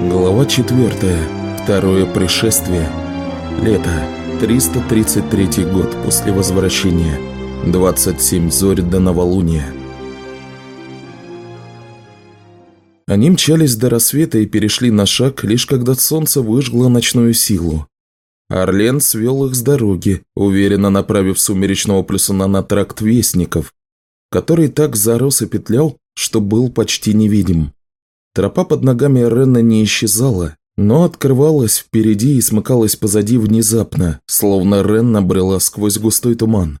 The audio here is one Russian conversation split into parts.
Глава 4. Второе пришествие. Лето. 333 год после возвращения. 27 зорь до новолуния. Они мчались до рассвета и перешли на шаг, лишь когда солнце выжгло ночную силу. Орлен свел их с дороги, уверенно направив сумеречного плюсуна на тракт Вестников, который так зарос и петлял, что был почти невидим. Тропа под ногами Рена не исчезала, но открывалась впереди и смыкалась позади внезапно, словно Рен набрела сквозь густой туман.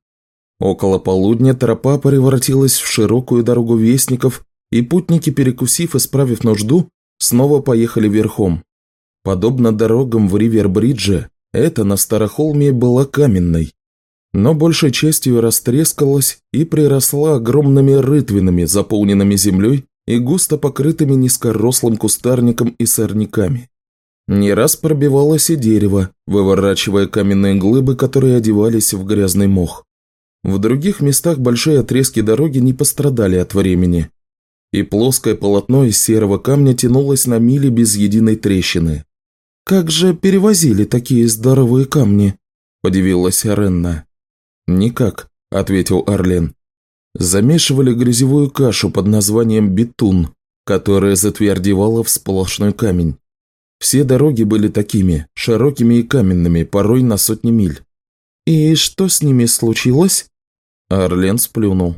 Около полудня тропа превратилась в широкую дорогу вестников, и путники, перекусив и справив нужду, снова поехали верхом. Подобно дорогам в Ривербридже, эта на Старохолме была каменной, но большей частью растрескалась и приросла огромными рытвинами, заполненными землей и густо покрытыми низкорослым кустарником и сорняками. Не раз пробивалось и дерево, выворачивая каменные глыбы, которые одевались в грязный мох. В других местах большие отрезки дороги не пострадали от времени, и плоское полотно из серого камня тянулось на мили без единой трещины. «Как же перевозили такие здоровые камни?» – подивилась Ренна. «Никак», – ответил Орлен замешивали грязевую кашу под названием бетун, которая затвердевала в сплошной камень. Все дороги были такими, широкими и каменными, порой на сотни миль. «И что с ними случилось?» Орлен сплюнул.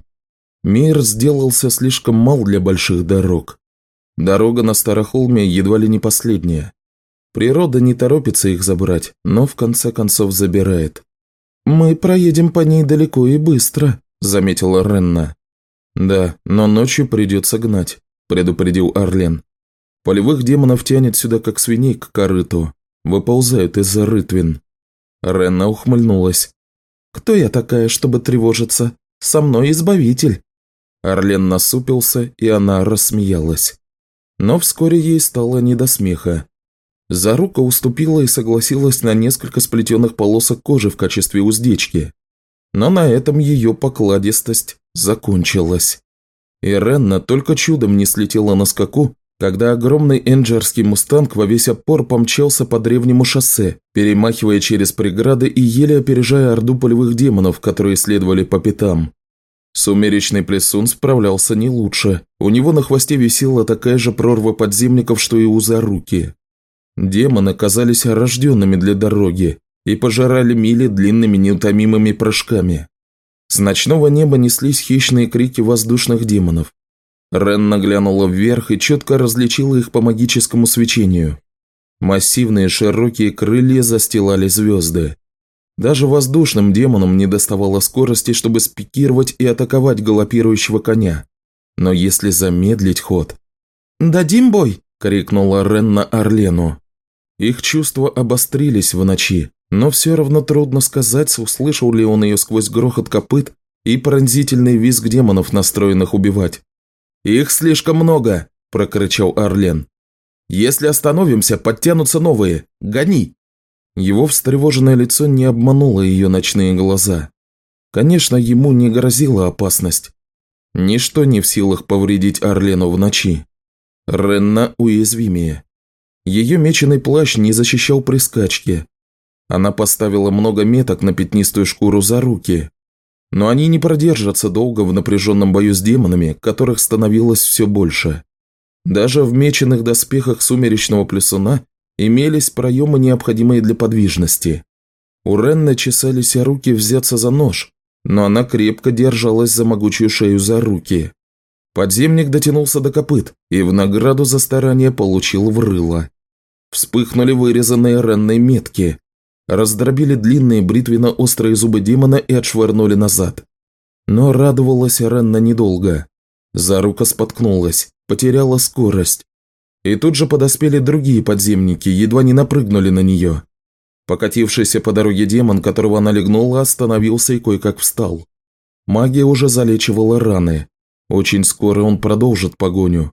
Мир сделался слишком мал для больших дорог. Дорога на Старохолме едва ли не последняя. Природа не торопится их забрать, но в конце концов забирает. «Мы проедем по ней далеко и быстро», – заметила Ренна. «Да, но ночью придется гнать», – предупредил Орлен. «Полевых демонов тянет сюда, как свиней к корыту. Выползают из-за рытвин». Ренна ухмыльнулась. «Кто я такая, чтобы тревожиться? Со мной избавитель». Орлен насупился, и она рассмеялась. Но вскоре ей стало не до смеха. Зарука уступила и согласилась на несколько сплетенных полосок кожи в качестве уздечки. Но на этом ее покладистость закончилась. И Ренна только чудом не слетела на скаку, когда огромный энджерский мустанг во весь опор помчался по древнему шоссе, перемахивая через преграды и еле опережая орду полевых демонов, которые следовали по пятам. Сумеречный плесун справлялся не лучше. У него на хвосте висела такая же прорва подземников, что и у Заруки. Демоны казались рожденными для дороги, и пожирали мили длинными неутомимыми прыжками. С ночного неба неслись хищные крики воздушных демонов. Рен наглянула вверх и четко различила их по магическому свечению. Массивные широкие крылья застилали звезды. Даже воздушным демонам не доставало скорости, чтобы спикировать и атаковать галопирующего коня. Но если замедлить ход... «Дадим бой!» – крикнула Ренна Орлену. Их чувства обострились в ночи, но все равно трудно сказать, услышал ли он ее сквозь грохот копыт и пронзительный визг демонов, настроенных убивать. «Их слишком много!» – прокричал Орлен. «Если остановимся, подтянутся новые. Гони!» Его встревоженное лицо не обмануло ее ночные глаза. Конечно, ему не грозила опасность. Ничто не в силах повредить Орлену в ночи. Ренна уязвимее. Ее меченый плащ не защищал при скачке, она поставила много меток на пятнистую шкуру за руки. Но они не продержатся долго в напряженном бою с демонами, которых становилось все больше. Даже в меченых доспехах сумеречного плюсуна имелись проемы, необходимые для подвижности. У Ренны чесались руки взяться за нож, но она крепко держалась за могучую шею за руки. Подземник дотянулся до копыт и в награду за старание получил врыло. Вспыхнули вырезанные Ренной метки, раздробили длинные бритвенно-острые зубы демона и отшвырнули назад. Но радовалась Ренна недолго. Зарука споткнулась, потеряла скорость. И тут же подоспели другие подземники, едва не напрыгнули на нее. Покатившийся по дороге демон, которого она легнула, остановился и кое-как встал. Магия уже залечивала раны. Очень скоро он продолжит погоню.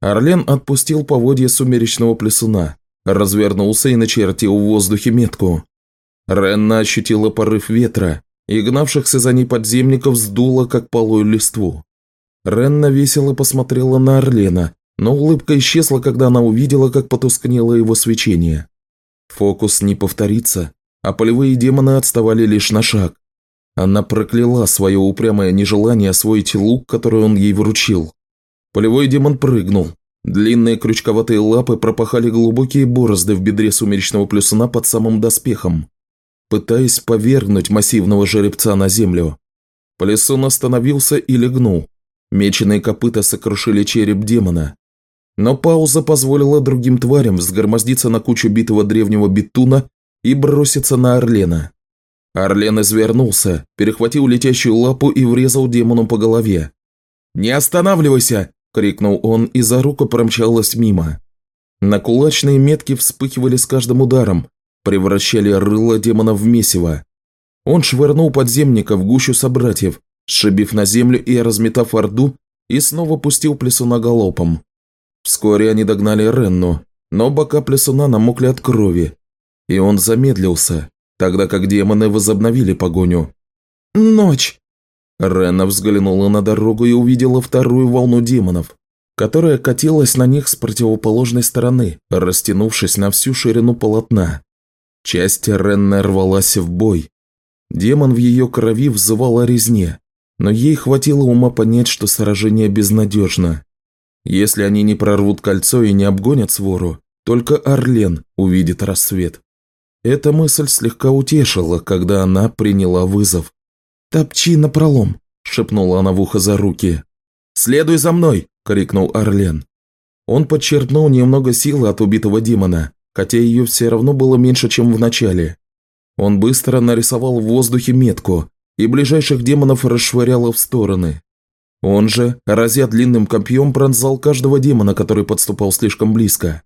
Орлен отпустил поводья сумеречного плесуна, развернулся и начертил в воздухе метку. Ренна ощутила порыв ветра, и гнавшихся за ней подземников сдуло, как полую листву. Ренна весело посмотрела на Орлена, но улыбка исчезла, когда она увидела, как потускнело его свечение. Фокус не повторится, а полевые демоны отставали лишь на шаг. Она прокляла свое упрямое нежелание освоить лук, который он ей вручил. Полевой демон прыгнул. Длинные крючковатые лапы пропахали глубокие борозды в бедре сумеречного плюсуна под самым доспехом, пытаясь повергнуть массивного жеребца на землю. Плесун остановился и легнул. Меченые копыта сокрушили череп демона. Но пауза позволила другим тварям взгромоздиться на кучу битого древнего битуна и броситься на Орлена. Орлен извернулся, перехватил летящую лапу и врезал демону по голове. «Не останавливайся!» – крикнул он, и за руку промчалась мимо. На кулачные метки вспыхивали с каждым ударом, превращали рыло демона в месиво. Он швырнул подземника в гущу собратьев, сшибив на землю и разметав орду, и снова пустил плесуна галопом. Вскоре они догнали Ренну, но бока плесуна намокли от крови, и он замедлился, тогда как демоны возобновили погоню. «Ночь!» Ренна взглянула на дорогу и увидела вторую волну демонов, которая катилась на них с противоположной стороны, растянувшись на всю ширину полотна. Часть Ренны рвалась в бой. Демон в ее крови взывал о резне, но ей хватило ума понять, что сражение безнадежно. Если они не прорвут кольцо и не обгонят свору, только Орлен увидит рассвет. Эта мысль слегка утешила, когда она приняла вызов. «Топчи напролом», – шепнула она в ухо за руки. «Следуй за мной!» – крикнул Орлен. Он подчеркнул немного силы от убитого демона, хотя ее все равно было меньше, чем в начале. Он быстро нарисовал в воздухе метку, и ближайших демонов расшвыряло в стороны. Он же, разя длинным копьем, пронзал каждого демона, который подступал слишком близко.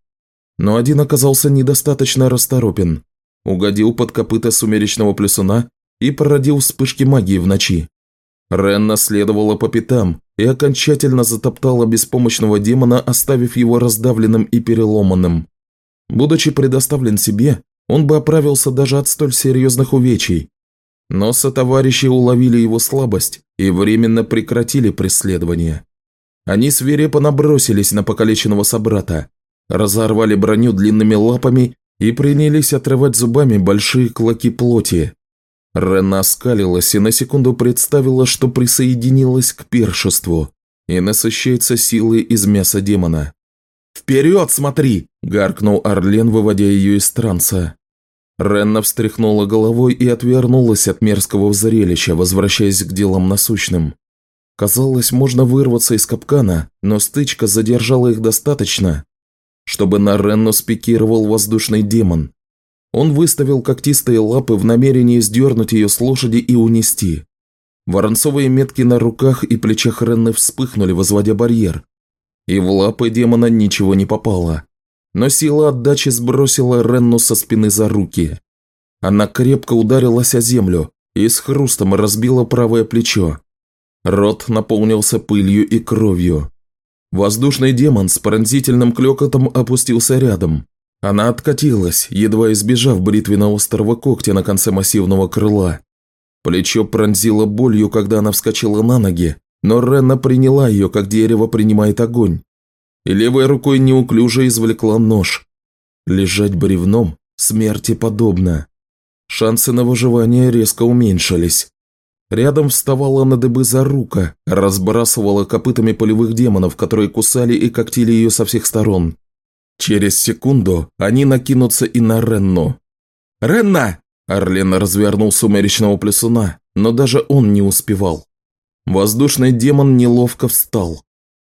Но один оказался недостаточно расторопен угодил под копыта сумеречного плесуна и породил вспышки магии в ночи. Ренна следовала по пятам и окончательно затоптала беспомощного демона, оставив его раздавленным и переломанным. Будучи предоставлен себе, он бы оправился даже от столь серьезных увечий. Но сотоварищи уловили его слабость и временно прекратили преследование. Они свирепо набросились на покалеченного собрата, разорвали броню длинными лапами и принялись отрывать зубами большие клоки плоти. Рена скалилась и на секунду представила, что присоединилась к першеству и насыщается силой из мяса демона. «Вперед, смотри!» – гаркнул Орлен, выводя ее из транса. Ренна встряхнула головой и отвернулась от мерзкого зрелища, возвращаясь к делам насущным. Казалось, можно вырваться из капкана, но стычка задержала их достаточно, чтобы на Ренну спикировал воздушный демон. Он выставил когтистые лапы в намерении сдернуть ее с лошади и унести. Воронцовые метки на руках и плечах Ренны вспыхнули, возводя барьер. И в лапы демона ничего не попало. Но сила отдачи сбросила Ренну со спины за руки. Она крепко ударилась о землю и с хрустом разбила правое плечо. Рот наполнился пылью и кровью. Воздушный демон с пронзительным клёкотом опустился рядом. Она откатилась, едва избежав бритвенно-острого когтя на конце массивного крыла. Плечо пронзило болью, когда она вскочила на ноги, но Ренна приняла ее, как дерево принимает огонь. И левой рукой неуклюже извлекла нож. Лежать бревном смерти подобно. Шансы на выживание резко уменьшились. Рядом вставала на дыбы Зарука, разбрасывала копытами полевых демонов, которые кусали и когтили ее со всех сторон. Через секунду они накинутся и на Ренну. «Ренна!» Орлен развернул сумеречного плесуна, но даже он не успевал. Воздушный демон неловко встал.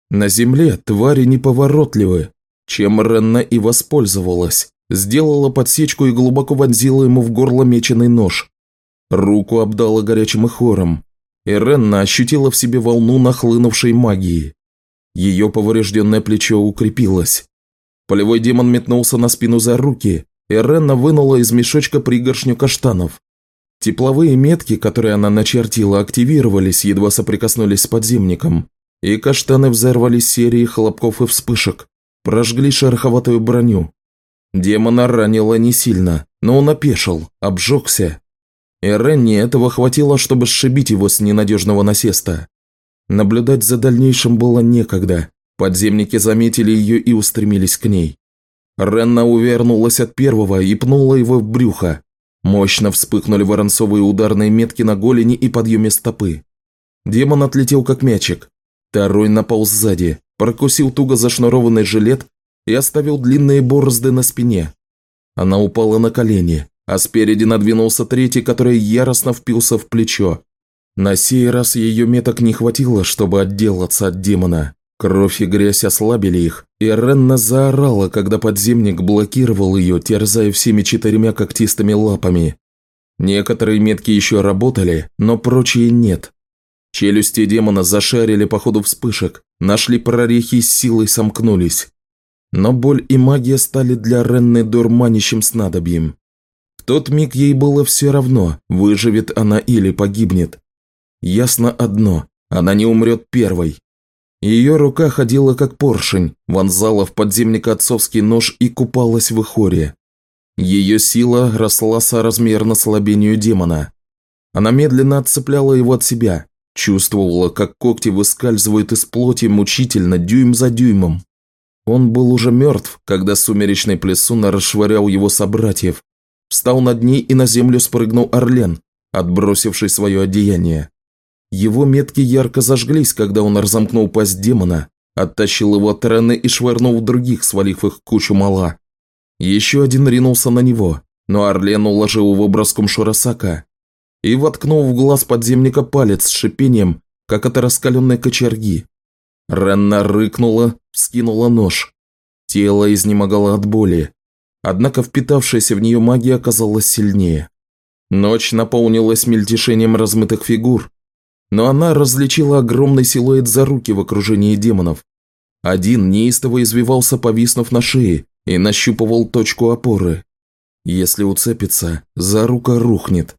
На земле твари неповоротливы, чем Ренна и воспользовалась. Сделала подсечку и глубоко вонзила ему в горло меченый нож. Руку обдала горячим хором, и Ренна ощутила в себе волну нахлынувшей магии. Ее поврежденное плечо укрепилось. Полевой демон метнулся на спину за руки, и Ренна вынула из мешочка пригоршню каштанов. Тепловые метки, которые она начертила, активировались, едва соприкоснулись с подземником, и каштаны взорвались серией хлопков и вспышек, прожгли шероховатую броню. Демона ранило не сильно, но он опешил, обжегся и Ренни этого хватило, чтобы сшибить его с ненадежного насеста. Наблюдать за дальнейшим было некогда. Подземники заметили ее и устремились к ней. Ренна увернулась от первого и пнула его в брюхо. Мощно вспыхнули воронцовые ударные метки на голени и подъеме стопы. Демон отлетел как мячик. Второй напал сзади, прокусил туго зашнурованный жилет и оставил длинные борозды на спине. Она упала на колени, а спереди надвинулся третий, который яростно впился в плечо. На сей раз ее меток не хватило, чтобы отделаться от демона. Кровь и грязь ослабили их, и Ренна заорала, когда подземник блокировал ее, терзая всеми четырьмя когтистыми лапами. Некоторые метки еще работали, но прочие нет. Челюсти демона зашарили по ходу вспышек, нашли прорехи и силой сомкнулись. Но боль и магия стали для Ренны дурманящим снадобьем. В тот миг ей было все равно, выживет она или погибнет. Ясно одно, она не умрет первой. Ее рука ходила как поршень, вонзала в подземника отцовский нож и купалась в ихоре. Ее сила росла соразмерно слабению демона. Она медленно отцепляла его от себя, чувствовала, как когти выскальзывают из плоти мучительно, дюйм за дюймом. Он был уже мертв, когда сумеречный плесун расшвырял его собратьев. Встал над ней и на землю спрыгнул Орлен, отбросивший свое одеяние. Его метки ярко зажглись, когда он разомкнул пасть демона, оттащил его от Рены и швырнул других, свалив их кучу мала. Еще один ринулся на него, но Орлен уложил его броском Шурасака и воткнул в глаз подземника палец с шипением, как от раскаленной кочерги. Ренна рыкнула, вскинула нож. Тело изнемогало от боли, однако впитавшаяся в нее магия оказалась сильнее. Ночь наполнилась мельтешением размытых фигур, но она различила огромный силуэт за руки в окружении демонов. Один неистово извивался, повиснув на шее, и нащупывал точку опоры. Если уцепится, за рука рухнет.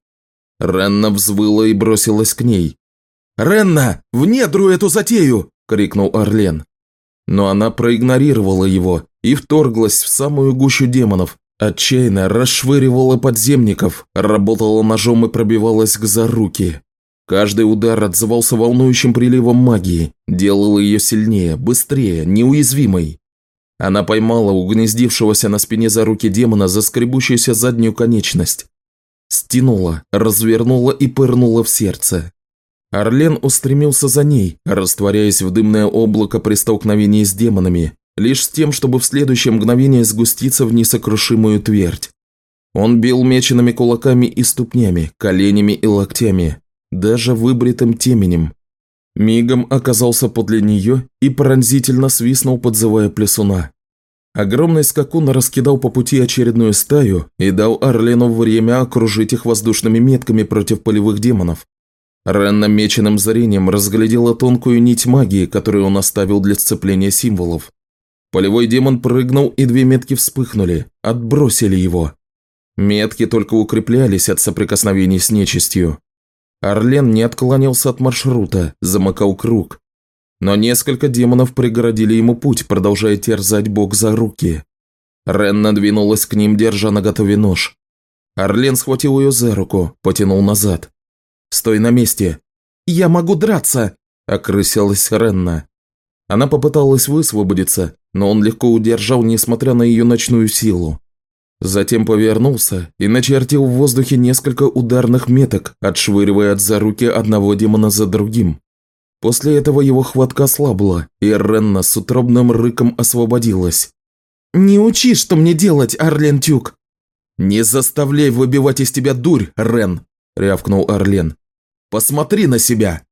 Ренна взвыла и бросилась к ней. «Ренна, в недру эту затею!» – крикнул Орлен. Но она проигнорировала его и вторглась в самую гущу демонов, отчаянно расшвыривала подземников, работала ножом и пробивалась к заруки. Каждый удар отзывался волнующим приливом магии, делал ее сильнее, быстрее, неуязвимой. Она поймала угнездившегося на спине за руки демона за скребущуюся заднюю конечность. Стянула, развернула и пырнула в сердце. Орлен устремился за ней, растворяясь в дымное облако при столкновении с демонами, лишь с тем, чтобы в следующее мгновение сгуститься в несокрушимую твердь. Он бил меченными кулаками и ступнями, коленями и локтями, даже выбритым теменем. Мигом оказался подле нее и пронзительно свистнул, подзывая плесуна. Огромный скакун раскидал по пути очередную стаю и дал Орлену время окружить их воздушными метками против полевых демонов. Ренна меченым зрением разглядела тонкую нить магии, которую он оставил для сцепления символов. Полевой демон прыгнул, и две метки вспыхнули, отбросили его. Метки только укреплялись от соприкосновений с нечистью. Орлен не отклонился от маршрута, замыкал круг. Но несколько демонов преградили ему путь, продолжая терзать бок за руки. Рен надвинулась к ним, держа на готове нож. Орлен схватил ее за руку, потянул назад. «Стой на месте!» «Я могу драться!» – окрысилась Ренна. Она попыталась высвободиться, но он легко удержал, несмотря на ее ночную силу. Затем повернулся и начертил в воздухе несколько ударных меток, отшвыривая от за руки одного демона за другим. После этого его хватка ослабла, и Ренна с утробным рыком освободилась. «Не учи, что мне делать, Арлен Тюк!» «Не заставляй выбивать из тебя дурь, Рен!» – рявкнул Арлен. «Посмотри на себя!»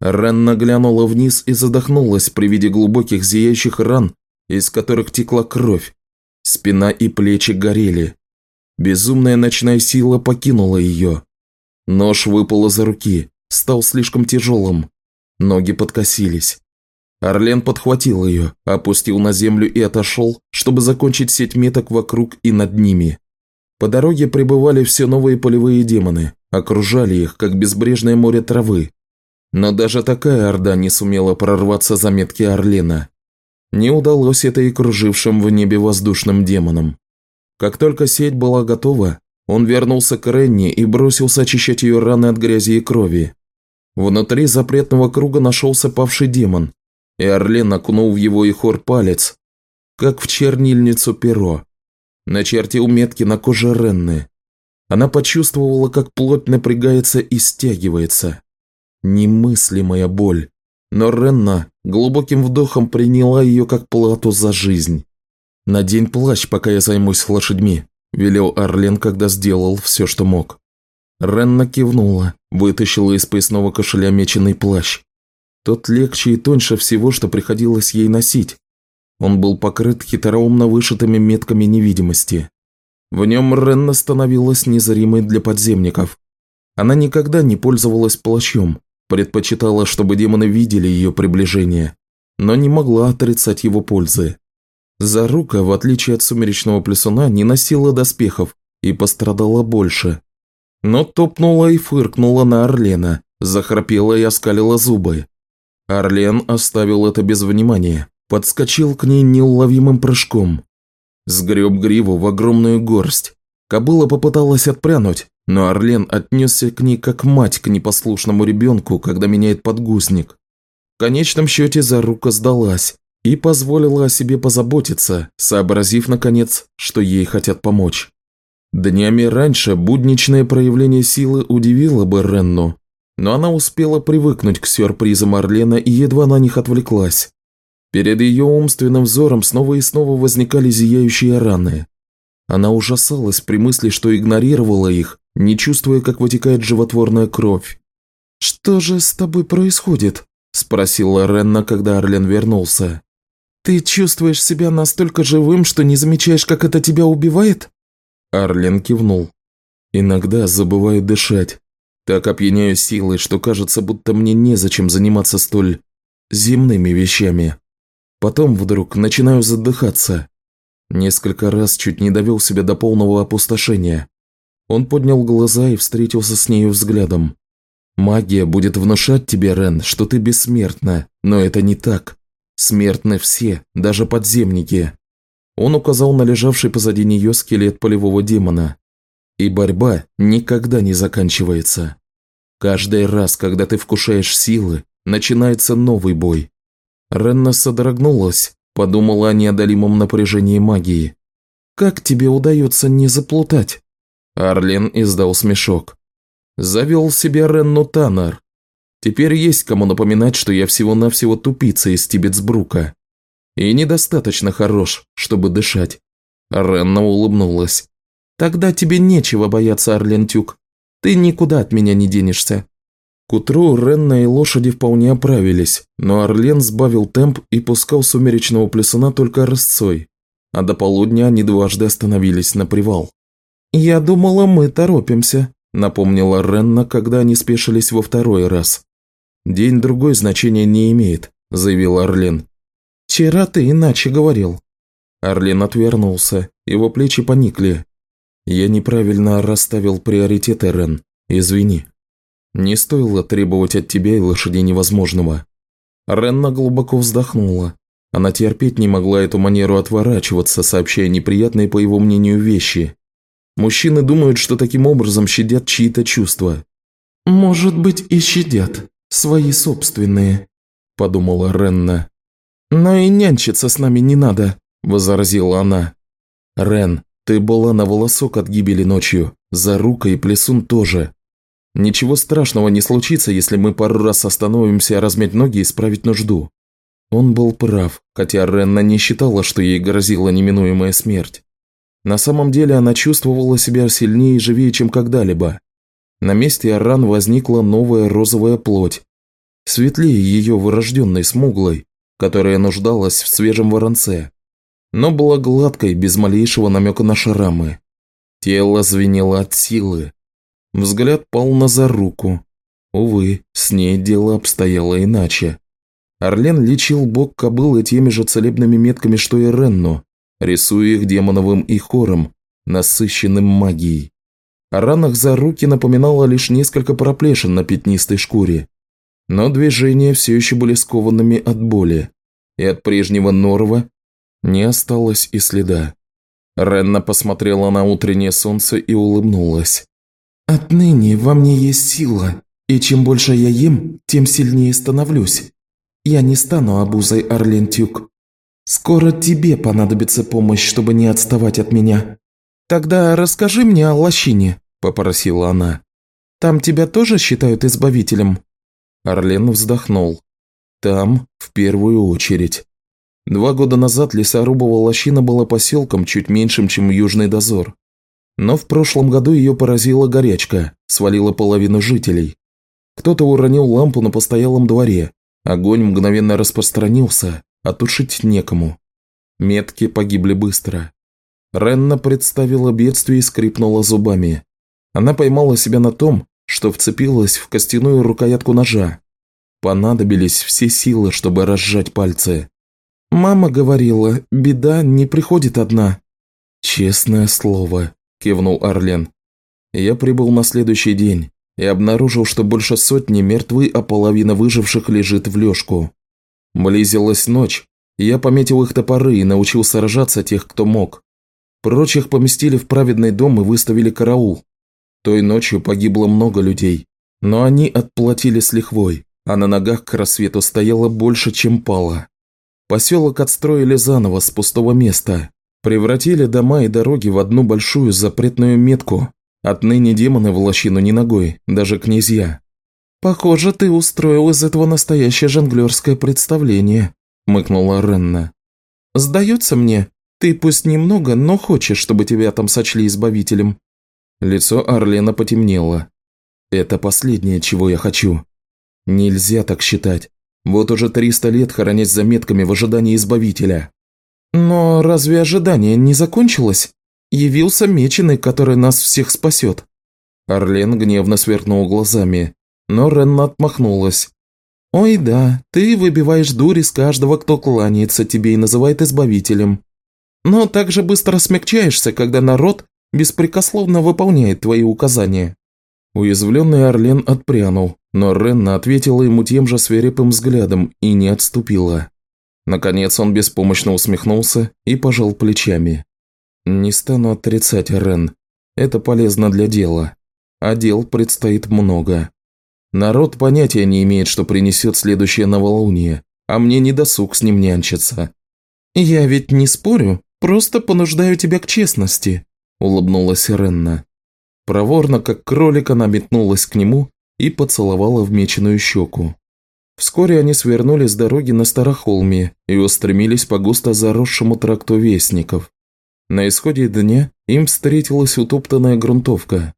Ренна глянула вниз и задохнулась при виде глубоких зияющих ран, из которых текла кровь. Спина и плечи горели. Безумная ночная сила покинула ее. Нож выпал из руки, стал слишком тяжелым. Ноги подкосились. Орлен подхватил ее, опустил на землю и отошел, чтобы закончить сеть меток вокруг и над ними. По дороге прибывали все новые полевые демоны, окружали их, как безбрежное море травы. Но даже такая орда не сумела прорваться за метки Орлена. Не удалось это и кружившим в небе воздушным демонам. Как только сеть была готова, он вернулся к Ренни и бросился очищать ее раны от грязи и крови. Внутри запретного круга нашелся павший демон, и Орлен окунул в его ихор палец, как в чернильницу перо. Начертил метки на коже Ренны. Она почувствовала, как плоть напрягается и стягивается. Немыслимая боль. Но Ренна глубоким вдохом приняла ее как плату за жизнь. «Надень плащ, пока я займусь лошадьми», – велел Орлен, когда сделал все, что мог. Ренна кивнула, вытащила из поясного кошеля меченый плащ. Тот легче и тоньше всего, что приходилось ей носить. Он был покрыт хитроумно вышитыми метками невидимости. В нем Ренна становилась незримой для подземников. Она никогда не пользовалась плащом, предпочитала, чтобы демоны видели ее приближение, но не могла отрицать его пользы. Зарука, в отличие от сумеречного плесуна, не носила доспехов и пострадала больше. Но топнула и фыркнула на Орлена, захрапела и оскалила зубы. Орлен оставил это без внимания, подскочил к ней неуловимым прыжком. Сгреб гриву в огромную горсть. Кобыла попыталась отпрянуть, но Орлен отнесся к ней как мать к непослушному ребенку, когда меняет подгузник. В конечном счете Зарука сдалась и позволила о себе позаботиться, сообразив, наконец, что ей хотят помочь. Днями раньше будничное проявление силы удивило бы Ренну, но она успела привыкнуть к сюрпризам Орлена и едва на них отвлеклась. Перед ее умственным взором снова и снова возникали зияющие раны. Она ужасалась при мысли, что игнорировала их, не чувствуя, как вытекает животворная кровь. «Что же с тобой происходит?» – спросила Ренна, когда Орлен вернулся. «Ты чувствуешь себя настолько живым, что не замечаешь, как это тебя убивает?» Арлен кивнул. «Иногда забываю дышать. Так опьяняю силой, что кажется, будто мне незачем заниматься столь земными вещами. Потом вдруг начинаю задыхаться. Несколько раз чуть не довел себя до полного опустошения. Он поднял глаза и встретился с нею взглядом. «Магия будет внушать тебе, Рен, что ты бессмертна, но это не так. Смертны все, даже подземники». Он указал на лежавший позади нее скелет полевого демона. И борьба никогда не заканчивается. Каждый раз, когда ты вкушаешь силы, начинается новый бой. Ренна содрогнулась, подумала о неодолимом напряжении магии. «Как тебе удается не заплутать?» Арлен издал смешок. «Завел себе Ренну Таннер. Теперь есть кому напоминать, что я всего-навсего тупица из Тибетсбрука. И недостаточно хорош, чтобы дышать». Ренна улыбнулась. «Тогда тебе нечего бояться, Арлентюк. Ты никуда от меня не денешься». К утру Ренна и лошади вполне оправились, но Орлен сбавил темп и пускал сумеречного плесуна только рысцой, а до полудня они дважды остановились на привал. «Я думала, мы торопимся», – напомнила Ренна, когда они спешились во второй раз. «День другой значения не имеет», – заявил Орлен. «Вчера ты иначе говорил». Орлен отвернулся, его плечи поникли. «Я неправильно расставил приоритеты, Рен. Извини. Не стоило требовать от тебя и лошади невозможного». Ренна глубоко вздохнула. Она терпеть не могла эту манеру отворачиваться, сообщая неприятные, по его мнению, вещи. Мужчины думают, что таким образом щадят чьи-то чувства. «Может быть, и щадят. Свои собственные», – подумала Ренна. «Но и нянчиться с нами не надо», – возразила она. «Рен, ты была на волосок от гибели ночью. За рукой и плесун тоже. Ничего страшного не случится, если мы пару раз остановимся размять ноги и исправить нужду». Он был прав, хотя Ренна не считала, что ей грозила неминуемая смерть. На самом деле она чувствовала себя сильнее и живее, чем когда-либо. На месте ран возникла новая розовая плоть, светлее ее вырожденной смуглой, которая нуждалась в свежем воронце, но была гладкой, без малейшего намека на шрамы. Тело звенело от силы. Взгляд пал на заруку. Увы, с ней дело обстояло иначе. Орлен лечил бок кобылы теми же целебными метками, что и Ренну, рисуя их демоновым и хором, насыщенным магией. О ранах заруки напоминало лишь несколько проплешин на пятнистой шкуре, но движения все еще были скованными от боли, и от прежнего Норва не осталось и следа. Ренна посмотрела на утреннее солнце и улыбнулась. «Отныне во мне есть сила, и чем больше я ем, тем сильнее становлюсь. Я не стану обузой, Орлен Тюк. Скоро тебе понадобится помощь, чтобы не отставать от меня. Тогда расскажи мне о лощине», – попросила она. «Там тебя тоже считают избавителем?» Орлен вздохнул. «Там, в первую очередь. Два года назад лесорубова лощина была поселком чуть меньшим, чем Южный дозор. Но в прошлом году ее поразила горячка, свалила половину жителей. Кто-то уронил лампу на постоялом дворе, огонь мгновенно распространился, а некому. Метки погибли быстро. Ренна представила бедствие и скрипнула зубами. Она поймала себя на том, что вцепилась в костяную рукоятку ножа. Понадобились все силы, чтобы разжать пальцы. «Мама говорила, беда не приходит одна». «Честное слово», – кивнул Орлен. Я прибыл на следующий день и обнаружил, что больше сотни мертвы, а половина выживших лежит в лёжку. Близилась ночь, и я пометил их топоры и научил сражаться тех, кто мог. Прочих поместили в праведный дом и выставили караул. Той ночью погибло много людей, но они отплатили с лихвой, а на ногах к рассвету стояло больше, чем пало. Поселок отстроили заново с пустого места, превратили дома и дороги в одну большую запретную метку. Отныне демоны в лощину не ногой, даже князья. «Похоже, ты устроил из этого настоящее жонглерское представление», – мыкнула Ренна. «Сдается мне, ты пусть немного, но хочешь, чтобы тебя там сочли избавителем». Лицо Орлена потемнело. «Это последнее, чего я хочу. Нельзя так считать. Вот уже 300 лет хоронясь заметками в ожидании избавителя». «Но разве ожидание не закончилось? Явился меченый, который нас всех спасет». Орлен гневно сверкнул глазами, но Ренна отмахнулась. «Ой да, ты выбиваешь дурь из каждого, кто кланяется тебе и называет избавителем. Но также быстро смягчаешься, когда народ беспрекословно выполняет твои указания». Уязвленный Орлен отпрянул, но Ренна ответила ему тем же свирепым взглядом и не отступила. Наконец он беспомощно усмехнулся и пожал плечами. «Не стану отрицать, Рен. Это полезно для дела. А дел предстоит много. Народ понятия не имеет, что принесет следующее новолуние, а мне не досуг с ним нянчиться». «Я ведь не спорю, просто понуждаю тебя к честности», – улыбнулась Ренна. Проворно, как кролик, она метнулась к нему и поцеловала вмеченную щеку. Вскоре они свернули с дороги на Старохолме и устремились по густо заросшему тракту Вестников. На исходе дня им встретилась утоптанная грунтовка.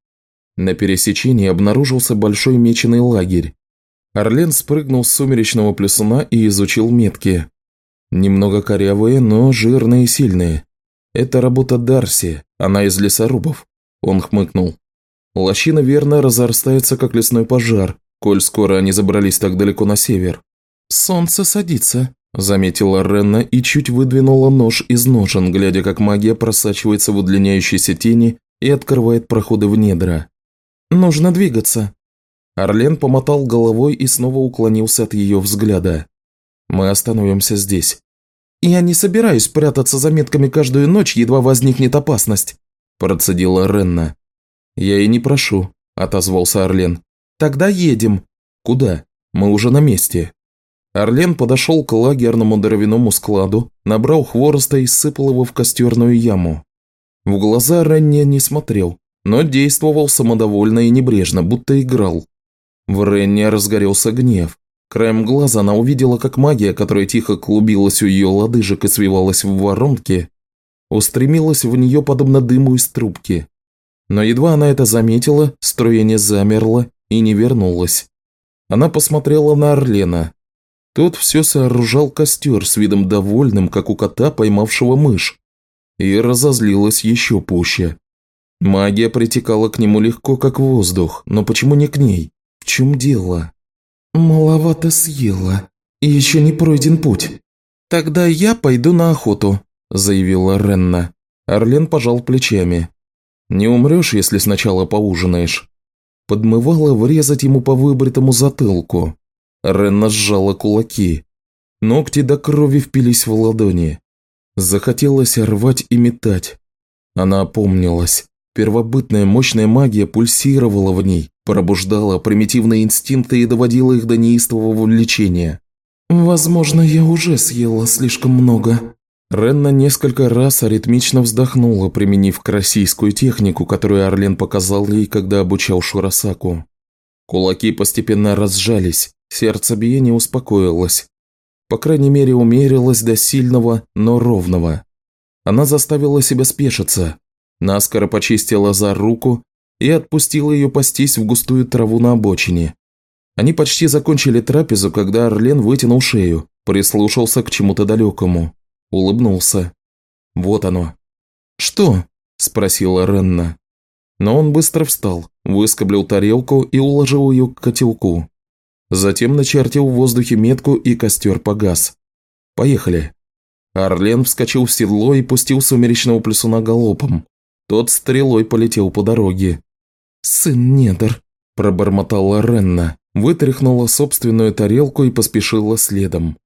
На пересечении обнаружился большой меченый лагерь. Орлен спрыгнул с сумеречного плюсуна и изучил метки. Немного корявые, но жирные и сильные. Это работа Дарси, она из лесорубов. Он хмыкнул. Лощина верно разрастается, как лесной пожар, коль скоро они забрались так далеко на север. «Солнце садится», – заметила Ренна и чуть выдвинула нож из ножен, глядя, как магия просачивается в удлиняющиеся тени и открывает проходы в недра. Нужно двигаться». Орлен помотал головой и снова уклонился от ее взгляда. «Мы остановимся здесь». «Я не собираюсь прятаться за метками каждую ночь, едва возникнет опасность», – процедила Ренна. «Я и не прошу», – отозвался Орлен. «Тогда едем». «Куда? Мы уже на месте». Орлен подошел к лагерному дровяному складу, набрал хвороста и сыпал его в костерную яму. В глаза Ренне не смотрел, но действовал самодовольно и небрежно, будто играл. В Ренне разгорелся гнев. Краем глаза она увидела, как магия, которая тихо клубилась у ее лодыжек и свивалась в воронке, устремилась в нее подобно дыму из трубки. Но едва она это заметила, строение замерло и не вернулось. Она посмотрела на Орлена. Тот все сооружал костер с видом довольным, как у кота, поймавшего мышь, и разозлилась еще пуще. Магия притекала к нему легко, как воздух, но почему не к ней? В чем дело? «Маловато съела. И еще не пройден путь. Тогда я пойду на охоту», – заявила Ренна. Орлен пожал плечами. «Не умрешь, если сначала поужинаешь». Подмывала врезать ему по выбритому затылку. Ренна сжала кулаки. Ногти до крови впились в ладони. Захотелось рвать и метать. Она опомнилась. Первобытная мощная магия пульсировала в ней, пробуждала примитивные инстинкты и доводила их до неистового влечения. «Возможно, я уже съела слишком много». Ренна несколько раз аритмично вздохнула, применив российскую технику, которую Орлен показал ей, когда обучал Шурасаку. Кулаки постепенно разжались, сердцебиение успокоилось. По крайней мере, умерилось до сильного, но ровного. Она заставила себя спешиться, наскоро почистила за руку и отпустила ее пастись в густую траву на обочине. Они почти закончили трапезу, когда Орлен вытянул шею, прислушался к чему-то далекому, улыбнулся. Вот оно. «Что?» – спросила Ренна. Но он быстро встал, выскоблил тарелку и уложил ее к котелку. Затем начертил в воздухе метку и костер погас. «Поехали». Орлен вскочил в седло и пустил сумеречного плюсуна галопом. Тот стрелой полетел по дороге. «Сын недр», – пробормотала Ренна, вытряхнула собственную тарелку и поспешила следом.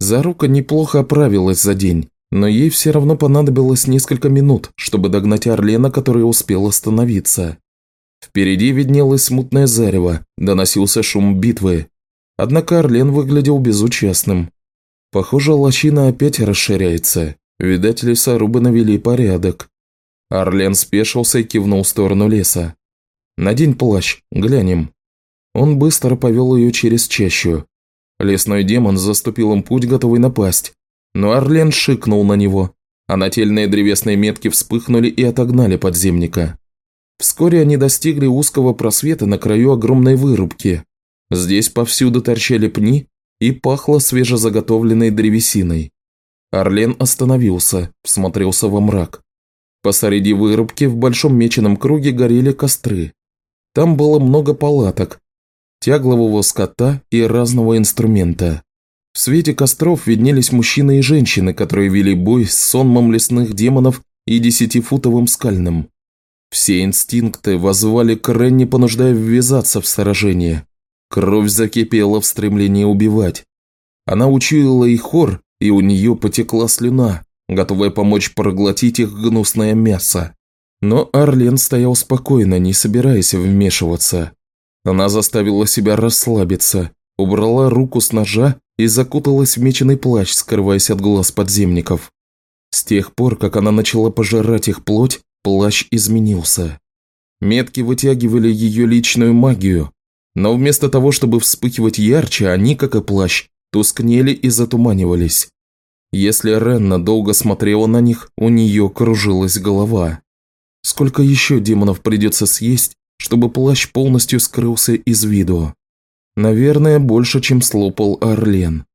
Зарука неплохо оправилась за день, но ей все равно понадобилось несколько минут, чтобы догнать Орлена, который успел остановиться. Впереди виднелось смутное зарево, доносился шум битвы. Однако Орлен выглядел безучастным. Похоже, лощина опять расширяется. Видать, лесорубы навели порядок. Орлен спешился и кивнул в сторону леса. «Надень плащ, глянем». Он быстро повел ее через чащу. Лесной демон заступил им путь, готовый напасть. Но Орлен шикнул на него, а нательные древесные метки вспыхнули и отогнали подземника. Вскоре они достигли узкого просвета на краю огромной вырубки. Здесь повсюду торчали пни и пахло свежезаготовленной древесиной. Орлен остановился, всмотрелся во мрак. Посреди вырубки в большом меченом круге горели костры. Там было много палаток, тяглового скота и разного инструмента. В свете костров виднелись мужчины и женщины, которые вели бой с сонмом лесных демонов и десятифутовым скальным. Все инстинкты возвали к Ренни, понуждая ввязаться в сражение. Кровь закипела в стремлении убивать. Она учуяла их хор, и у нее потекла слюна, готовая помочь проглотить их гнусное мясо. Но Арлен стоял спокойно, не собираясь вмешиваться. Она заставила себя расслабиться, убрала руку с ножа и закуталась в меченый плащ, скрываясь от глаз подземников. С тех пор, как она начала пожирать их плоть, плащ изменился. Метки вытягивали ее личную магию, но вместо того, чтобы вспыхивать ярче, они, как и плащ, тускнели и затуманивались. Если Ренна долго смотрела на них, у нее кружилась голова. Сколько еще демонов придется съесть, чтобы плащ полностью скрылся из виду? Наверное, больше, чем слопал Орлен.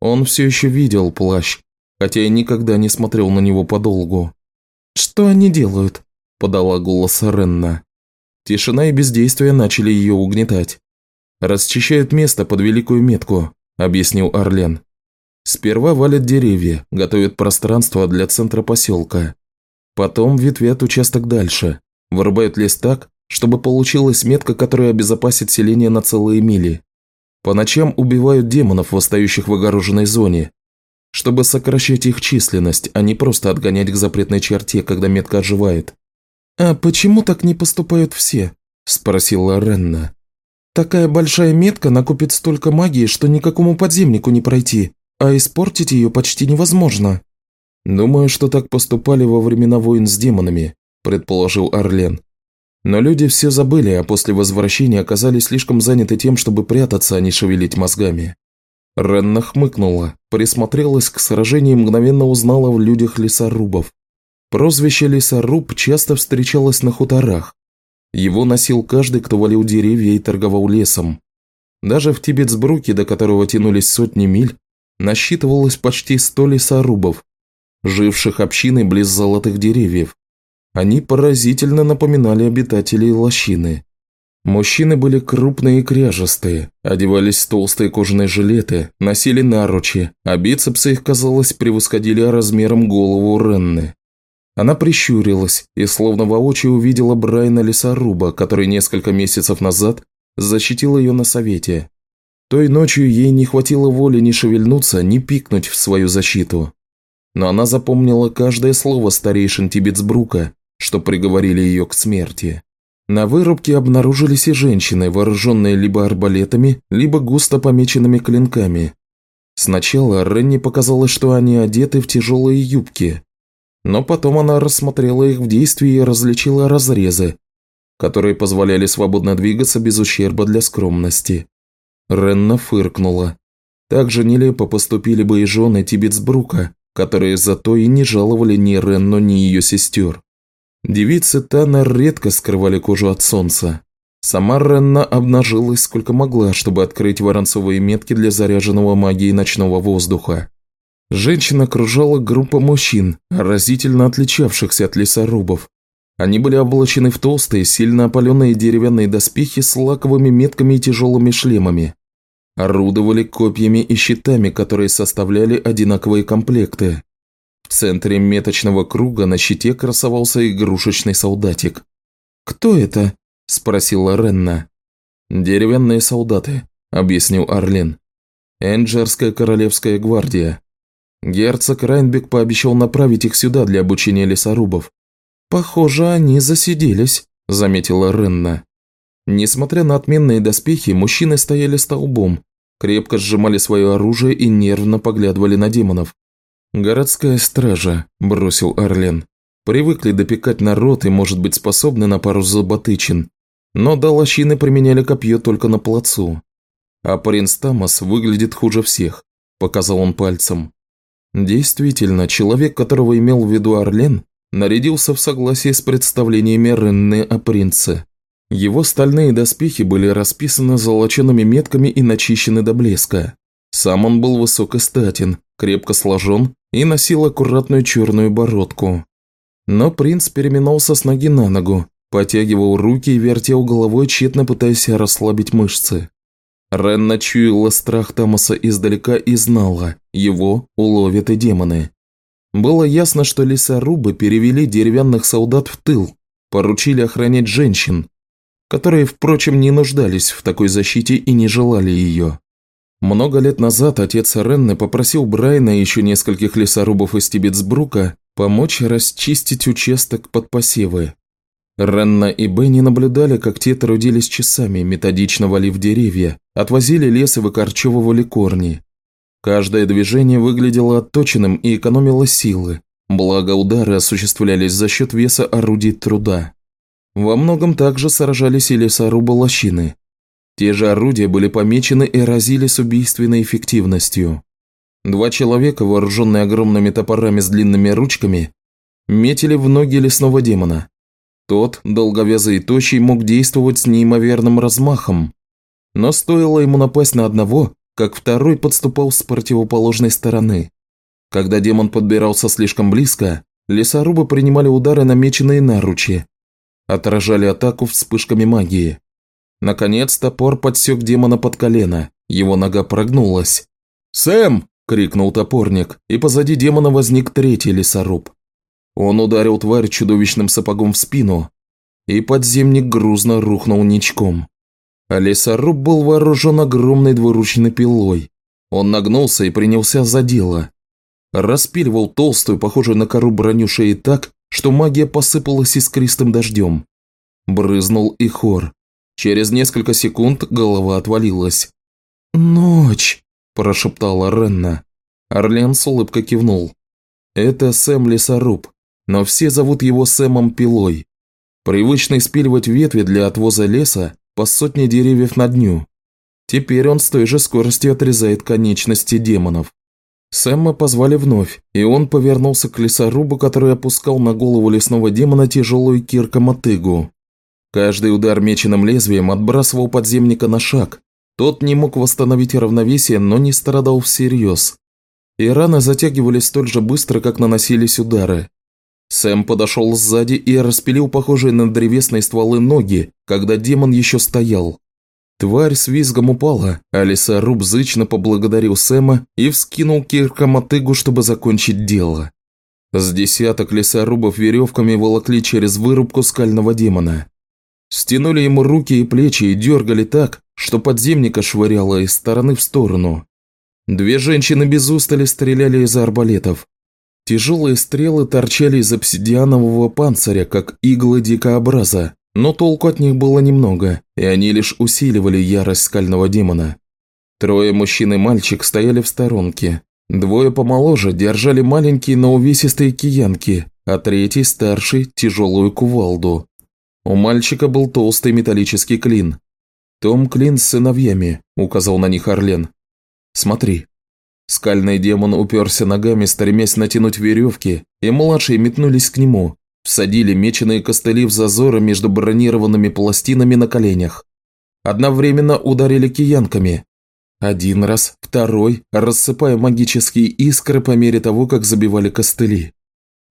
Он все еще видел плащ, хотя и никогда не смотрел на него подолгу. «Что они делают?» – подала голос Ренна. Тишина и бездействие начали ее угнетать. «Расчищают место под великую метку», – объяснил Орлен. «Сперва валят деревья, готовят пространство для центра поселка. Потом ветвят участок дальше, вырубают лес так, чтобы получилась метка, которая обезопасит селение на целые мили. По ночам убивают демонов, восстающих в огороженной зоне, чтобы сокращать их численность, а не просто отгонять к запретной черте, когда метка оживает. «А почему так не поступают все?» – спросила Ренна. «Такая большая метка накопит столько магии, что никакому подземнику не пройти, а испортить ее почти невозможно». «Думаю, что так поступали во времена войн с демонами», – предположил Орлен. Но люди все забыли, а после возвращения оказались слишком заняты тем, чтобы прятаться, а не шевелить мозгами. Ренна хмыкнула, присмотрелась к сражению и мгновенно узнала в людях лесорубов. Прозвище лесоруб часто встречалось на хуторах. Его носил каждый, кто валил деревья и торговал лесом. Даже в Тибетсбруке, до которого тянулись сотни миль, насчитывалось почти сто лесорубов, живших общиной близ золотых деревьев. Они поразительно напоминали обитателей лощины. Мужчины были крупные и кряжестые, одевались в толстые кожаные жилеты, носили наручи, а бицепсы их, казалось, превосходили размером голову Ренны. Она прищурилась и словно воочию увидела Брайна Лесоруба, который несколько месяцев назад защитил ее на совете. Той ночью ей не хватило воли ни шевельнуться, ни пикнуть в свою защиту. Но она запомнила каждое слово старейшин Тибетсбрука что приговорили ее к смерти. На вырубке обнаружились и женщины, вооруженные либо арбалетами, либо густо помеченными клинками. Сначала Ренни показалось, что они одеты в тяжелые юбки, но потом она рассмотрела их в действии и различила разрезы, которые позволяли свободно двигаться без ущерба для скромности. Ренна фыркнула. Так же нелепо поступили бы и жены Тибетсбрука, которые зато и не жаловали ни Ренну, ни ее сестер. Девицы Таннер редко скрывали кожу от солнца. Сама Ренна обнажилась сколько могла, чтобы открыть воронцовые метки для заряженного магией ночного воздуха. Женщина окружала группа мужчин, разительно отличавшихся от лесорубов, они были облачены в толстые, сильно опаленные деревянные доспехи с лаковыми метками и тяжелыми шлемами. Орудовали копьями и щитами, которые составляли одинаковые комплекты. В центре меточного круга на щите красовался игрушечный солдатик. «Кто это?» – спросила Ренна. «Деревянные солдаты», – объяснил Орлин. «Энджерская королевская гвардия. Герцог Райнбек пообещал направить их сюда для обучения лесорубов. «Похоже, они засиделись», – заметила Ренна. Несмотря на отменные доспехи, мужчины стояли столбом, крепко сжимали свое оружие и нервно поглядывали на демонов. «Городская стража», – бросил Орлен. «Привыкли допекать народ и, может быть, способны на пару зуботычин. Но до лощины применяли копье только на плацу. А принц Тамас выглядит хуже всех», – показал он пальцем. Действительно, человек, которого имел в виду Орлен, нарядился в согласии с представлениями Ренны о принце. Его стальные доспехи были расписаны золочеными метками и начищены до блеска. Сам он был высок и статен, крепко сложен и носил аккуратную черную бородку. Но принц переминался с ноги на ногу, потягивал руки и вертел головой, тщетно пытаясь расслабить мышцы. Ренна чуяла страх Тамаса издалека и знала, его уловят и демоны. Было ясно, что лесорубы перевели деревянных солдат в тыл, поручили охранять женщин, которые, впрочем, не нуждались в такой защите и не желали ее. Много лет назад отец Ренны попросил Брайна и еще нескольких лесорубов из Тибетсбрука помочь расчистить участок под посевы. Ренна и Бенни наблюдали, как те трудились часами, методично валив деревья, отвозили лес и выкорчевывали корни. Каждое движение выглядело отточенным и экономило силы, благо удары осуществлялись за счет веса орудий труда. Во многом также сражались и лесорубы лощины. Те же орудия были помечены и разили с убийственной эффективностью. Два человека, вооруженные огромными топорами с длинными ручками, метили в ноги лесного демона. Тот, долговязый и тощий, мог действовать с неимоверным размахом. Но стоило ему напасть на одного, как второй подступал с противоположной стороны. Когда демон подбирался слишком близко, лесорубы принимали удары, намеченные наручи, отражали атаку вспышками магии. Наконец топор подсек демона под колено, его нога прогнулась. «Сэм!» – крикнул топорник, и позади демона возник третий лесоруб. Он ударил тварь чудовищным сапогом в спину, и подземник грузно рухнул ничком. Лесоруб был вооружен огромной двуручной пилой. Он нагнулся и принялся за дело. Распиливал толстую, похожую на кору броню шеи так, что магия посыпалась искристым дождем. Брызнул и хор. Через несколько секунд голова отвалилась. «Ночь!» – прошептала Ренна. Орлен с улыбкой кивнул. «Это Сэм Лесоруб, но все зовут его Сэмом Пилой. Привычный спиливать ветви для отвоза леса, по сотне деревьев на дню. Теперь он с той же скоростью отрезает конечности демонов. Сэмма позвали вновь, и он повернулся к лесорубу, который опускал на голову лесного демона тяжелую кирка-мотыгу. Каждый удар меченым лезвием отбрасывал подземника на шаг. Тот не мог восстановить равновесие, но не страдал всерьез. И раны затягивались столь же быстро, как наносились удары. Сэм подошел сзади и распилил похожие на древесные стволы ноги, когда демон еще стоял. Тварь с визгом упала, а лесоруб зычно поблагодарил Сэма и вскинул кирка-мотыгу, чтобы закончить дело. С десяток лесорубов веревками волокли через вырубку скального демона. Стянули ему руки и плечи и дергали так, что подземника швыряло из стороны в сторону. Две женщины без устали стреляли из арбалетов, Тяжелые стрелы торчали из обсидианового панциря, как иглы дикообраза, но толку от них было немного, и они лишь усиливали ярость скального демона. Трое мужчин и мальчик стояли в сторонке. Двое помоложе держали маленькие, но увесистые киянки, а третий, старший, тяжелую кувалду. У мальчика был толстый металлический клин. «Том Клин с сыновьями», – указал на них Орлен. «Смотри». Скальный демон уперся ногами, стремясь натянуть веревки, и младшие метнулись к нему, всадили меченые костыли в зазоры между бронированными пластинами на коленях. Одновременно ударили киянками. Один раз, второй, рассыпая магические искры по мере того, как забивали костыли.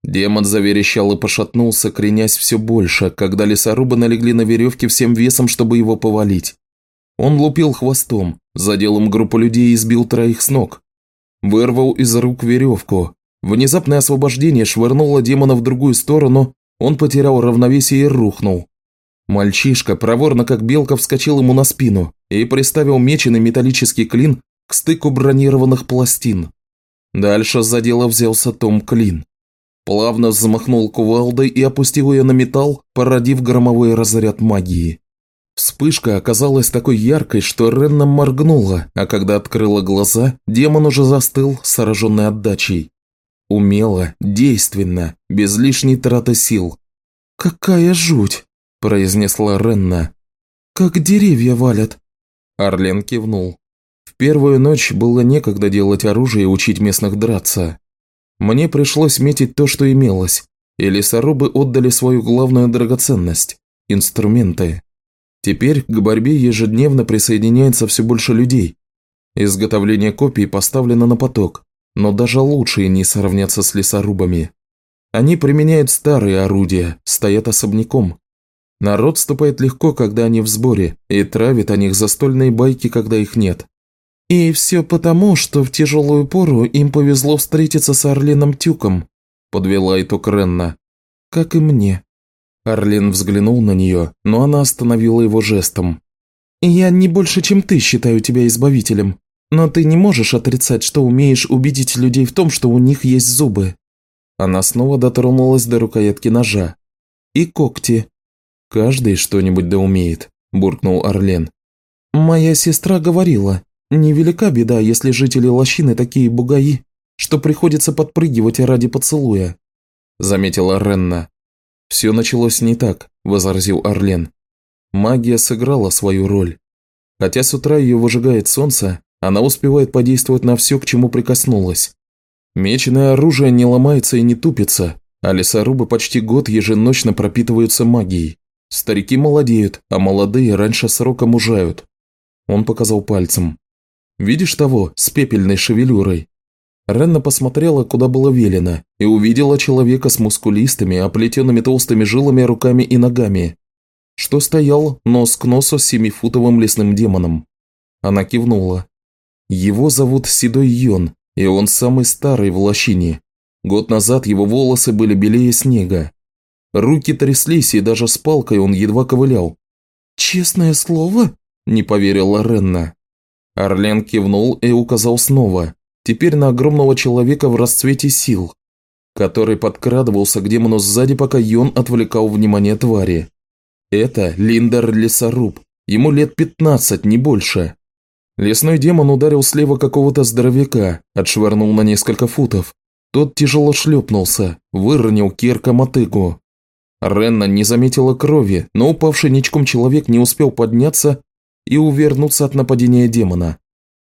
Демон заверещал и пошатнулся, кренясь все больше, когда лесорубы налегли на веревки всем весом, чтобы его повалить. Он лупил хвостом, задел им группу людей и сбил троих с ног. Вырвал из рук веревку. Внезапное освобождение швырнуло демона в другую сторону, он потерял равновесие и рухнул. Мальчишка проворно как белка вскочил ему на спину и приставил меченый металлический клин к стыку бронированных пластин. Дальше за дело взялся Том Клин. Плавно взмахнул кувалдой и опустил ее на металл, породив громовой разряд магии. Вспышка оказалась такой яркой, что Ренна моргнула, а когда открыла глаза, демон уже застыл, сраженный отдачей. Умело, действенно, без лишней траты сил. «Какая жуть!» – произнесла Ренна. «Как деревья валят!» Арлен кивнул. В первую ночь было некогда делать оружие и учить местных драться. Мне пришлось метить то, что имелось, и лесорубы отдали свою главную драгоценность – инструменты. Теперь к борьбе ежедневно присоединяется все больше людей. Изготовление копий поставлено на поток, но даже лучшие не сравнятся с лесорубами. Они применяют старые орудия, стоят особняком. Народ ступает легко, когда они в сборе, и травит о них застольные байки, когда их нет. И все потому, что в тяжелую пору им повезло встретиться с Орленом Тюком, подвела итог Ренна. Как и мне. Орлен взглянул на нее, но она остановила его жестом. «Я не больше, чем ты считаю тебя избавителем, но ты не можешь отрицать, что умеешь убедить людей в том, что у них есть зубы». Она снова дотронулась до рукоятки ножа. «И когти». «Каждый что-нибудь да умеет», – буркнул Орлен. «Моя сестра говорила, Невелика беда, если жители лощины такие бугаи, что приходится подпрыгивать ради поцелуя», – заметила Ренна. «Все началось не так», – возразил Орлен. «Магия сыграла свою роль. Хотя с утра ее выжигает солнце, она успевает подействовать на все, к чему прикоснулась. Меченое оружие не ломается и не тупится, а лесорубы почти год еженочно пропитываются магией. Старики молодеют, а молодые раньше срока мужают. Он показал пальцем. Видишь того с пепельной шевелюрой?» Ренна посмотрела, куда было велено, и увидела человека с мускулистыми, оплетенными толстыми жилами руками и ногами, что стоял нос к носу с семифутовым лесным демоном. Она кивнула. Его зовут Седой Йон, и он самый старый в лощине. Год назад его волосы были белее снега. Руки тряслись, и даже с палкой он едва ковылял. «Честное слово?» – не поверила Ренна. Орлен кивнул и указал снова, теперь на огромного человека в расцвете сил, который подкрадывался к демону сзади, пока Йон отвлекал внимание твари. Это Линдер Лесоруб, ему лет 15, не больше. Лесной демон ударил слева какого-то здоровяка, отшвырнул на несколько футов. Тот тяжело шлепнулся, выронил Кирка мотыгу. Ренна не заметила крови, но упавший ничком человек не успел подняться и увернуться от нападения демона.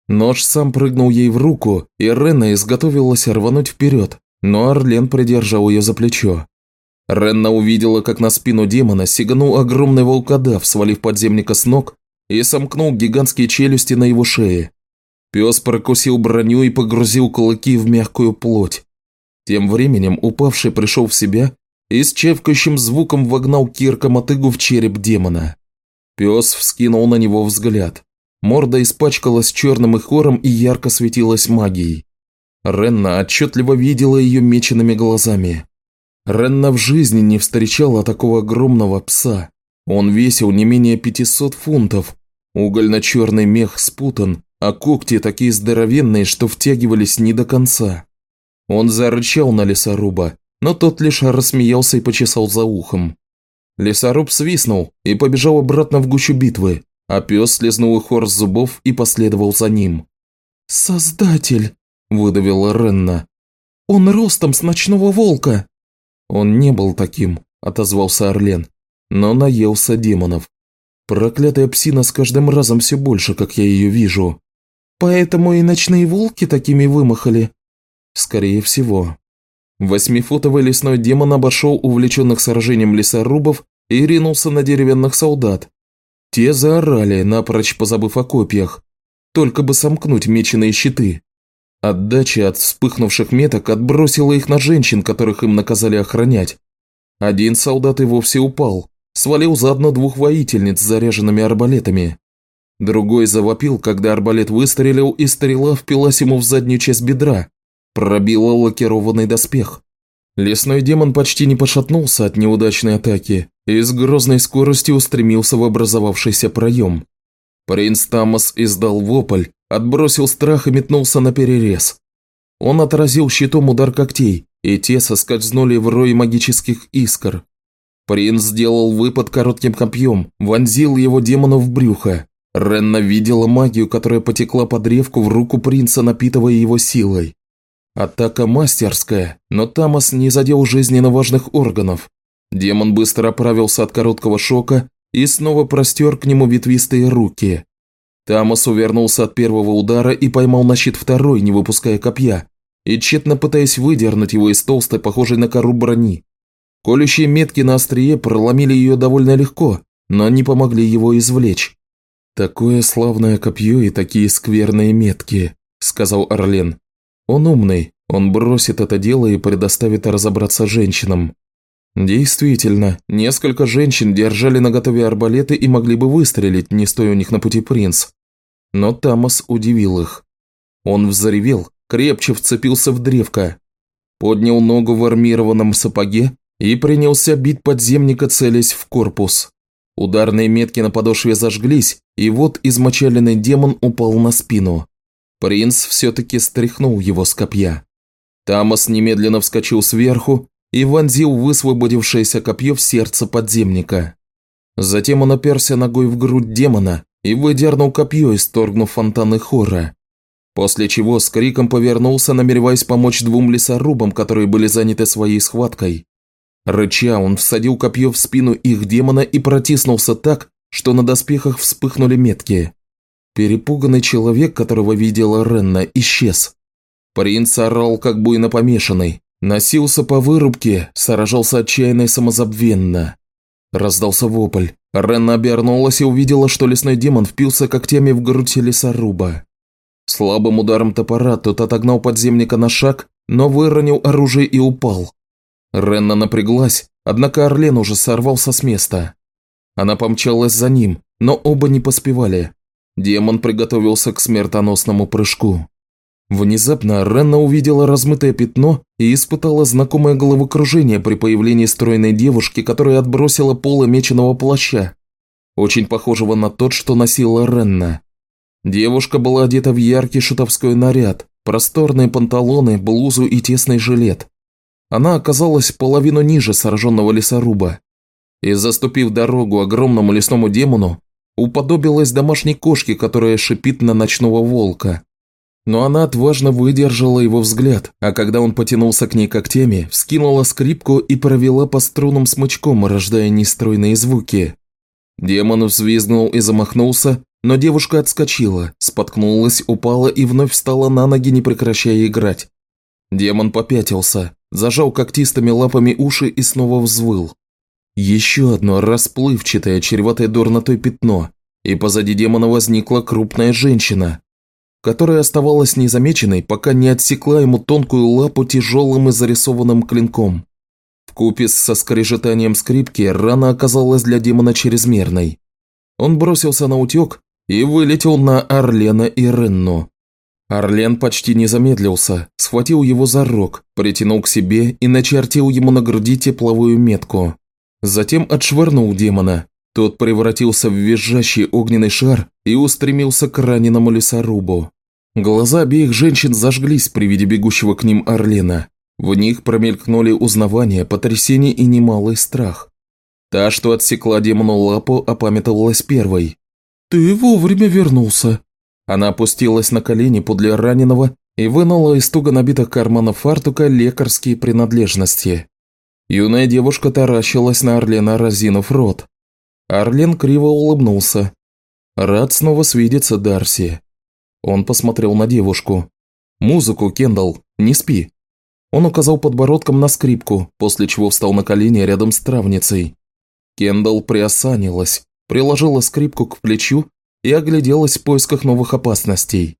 Нож сам прыгнул ей в руку, и Ренна изготовилась рвануть вперед, но Орлен придержал ее за плечо. Ренна увидела, как на спину демона сиганул огромный волкодав, свалив подземника с ног и сомкнул гигантские челюсти на его шее. Пес прокусил броню и погрузил кулаки в мягкую плоть. Тем временем упавший пришел в себя и с чевкающим звуком вогнал Кирка мотыгу в череп демона. Пес вскинул на него взгляд. Морда испачкалась черным и и ярко светилась магией. Ренна отчетливо видела ее меченными глазами. Ренна в жизни не встречала такого огромного пса. Он весил не менее 500 фунтов. Угольно-черный мех спутан, а когти такие здоровенные, что втягивались не до конца. Он зарычал на лесоруба, но тот лишь рассмеялся и почесал за ухом. Лесоруб свистнул и побежал обратно в гущу битвы, а пес слезнул хор с зубов и последовал за ним. «Создатель!» – выдавила Ренна. «Он ростом с ночного волка!» «Он не был таким», – отозвался Орлен, – «но наелся демонов. Проклятая псина с каждым разом все больше, как я ее вижу». «Поэтому и ночные волки такими вымахали?» «Скорее всего». Восьмифутовый лесной демон обошел увлеченных сражением лесорубов и ринулся на деревянных солдат. Те заорали, напрочь позабыв о копьях, только бы сомкнуть меченые щиты. Отдача от вспыхнувших меток отбросила их на женщин, которых им наказали охранять. Один солдат и вовсе упал, свалил заодно двух воительниц с заряженными арбалетами. Другой завопил, когда арбалет выстрелил, и стрела впилась ему в заднюю часть бедра, пробила лакированный доспех. Лесной демон почти не пошатнулся от неудачной атаки и с грозной скоростью устремился в образовавшийся проем. Принц Тамас издал вопль, отбросил страх и метнулся на перерез. Он отразил щитом удар когтей, и те соскользнули в рой магических искр. Принц сделал выпад коротким копьем, вонзил его демону в брюхо. Ренна видела магию, которая потекла по древку в руку принца, напитывая его силой. Атака мастерская, но Тамас не задел жизненно важных органов. Демон быстро оправился от короткого шока и снова простер к нему ветвистые руки. Тамас увернулся от первого удара и поймал на щит второй, не выпуская копья, и тщетно пытаясь выдернуть его из толстой, похожей на кору брони. Колющие метки на острие проломили ее довольно легко, но не помогли его извлечь. «Такое славное копье и такие скверные метки», – сказал Орлен. Он умный, он бросит это дело и предоставит разобраться женщинам. Действительно, несколько женщин держали наготове арбалеты и могли бы выстрелить, не стоя у них на пути принц. Но Тамас удивил их. Он взревел, крепче вцепился в древко, поднял ногу в армированном сапоге и принялся бить подземника, целясь в корпус. Ударные метки на подошве зажглись, и вот измочаленный демон упал на спину. Принц все-таки стряхнул его с копья. Тамас немедленно вскочил сверху и вонзил высвободившееся копье в сердце подземника. Затем он оперся ногой в грудь демона и выдернул копье, исторгнув фонтаны хора. После чего с криком повернулся, намереваясь помочь двум лесорубам, которые были заняты своей схваткой. Рыча, он всадил копье в спину их демона и протиснулся так, что на доспехах вспыхнули метки. Перепуганный человек, которого видела Ренна, исчез. Принц орал, как буйно помешанный, носился по вырубке, сражался отчаянно и самозабвенно. Раздался вопль. Ренна обернулась и увидела, что лесной демон впился когтями в грудь лесоруба. Слабым ударом топора тот отогнал подземника на шаг, но выронил оружие и упал. Ренна напряглась, однако Орлен уже сорвался с места. Она помчалась за ним, но оба не поспевали. Демон приготовился к смертоносному прыжку. Внезапно Ренна увидела размытое пятно и испытала знакомое головокружение при появлении стройной девушки, которая отбросила полы меченого плаща, очень похожего на тот, что носила Ренна. Девушка была одета в яркий шутовской наряд, просторные панталоны, блузу и тесный жилет. Она оказалась половину ниже сраженного лесоруба. И заступив дорогу огромному лесному демону, уподобилась домашней кошке, которая шипит на ночного волка. Но она отважно выдержала его взгляд, а когда он потянулся к ней когтями, вскинула скрипку и провела по струнам смычком, рождая нестройные звуки. Демон взвизгнул и замахнулся, но девушка отскочила, споткнулась, упала и вновь встала на ноги, не прекращая играть. Демон попятился, зажал когтистыми лапами уши и снова взвыл. Еще одно расплывчатое, чреватое дурнотой пятно, и позади демона возникла крупная женщина, которая оставалась незамеченной, пока не отсекла ему тонкую лапу тяжелым и зарисованным клинком. В купе со скрежетанием скрипки рана оказалась для демона чрезмерной. Он бросился на утек и вылетел на Орлена и Ренну. Орлен почти не замедлился, схватил его за рог, притянул к себе и начертил ему на груди тепловую метку. Затем отшвырнул демона. Тот превратился в визжащий огненный шар и устремился к раненому лесорубу. Глаза обеих женщин зажглись при виде бегущего к ним Орлена. В них промелькнули узнавание, потрясение и немалый страх. Та, что отсекла демону лапу, опамятовалась первой. «Ты вовремя вернулся». Она опустилась на колени подле раненого и вынула из туго набитых карманов фартука лекарские принадлежности. Юная девушка таращилась на Орлена, разинув рот. Орлен криво улыбнулся. «Рад снова свидеться, Дарси». Он посмотрел на девушку. «Музыку, Кендалл, не спи». Он указал подбородком на скрипку, после чего встал на колени рядом с травницей. Кендалл приосанилась, приложила скрипку к плечу и огляделась в поисках новых опасностей.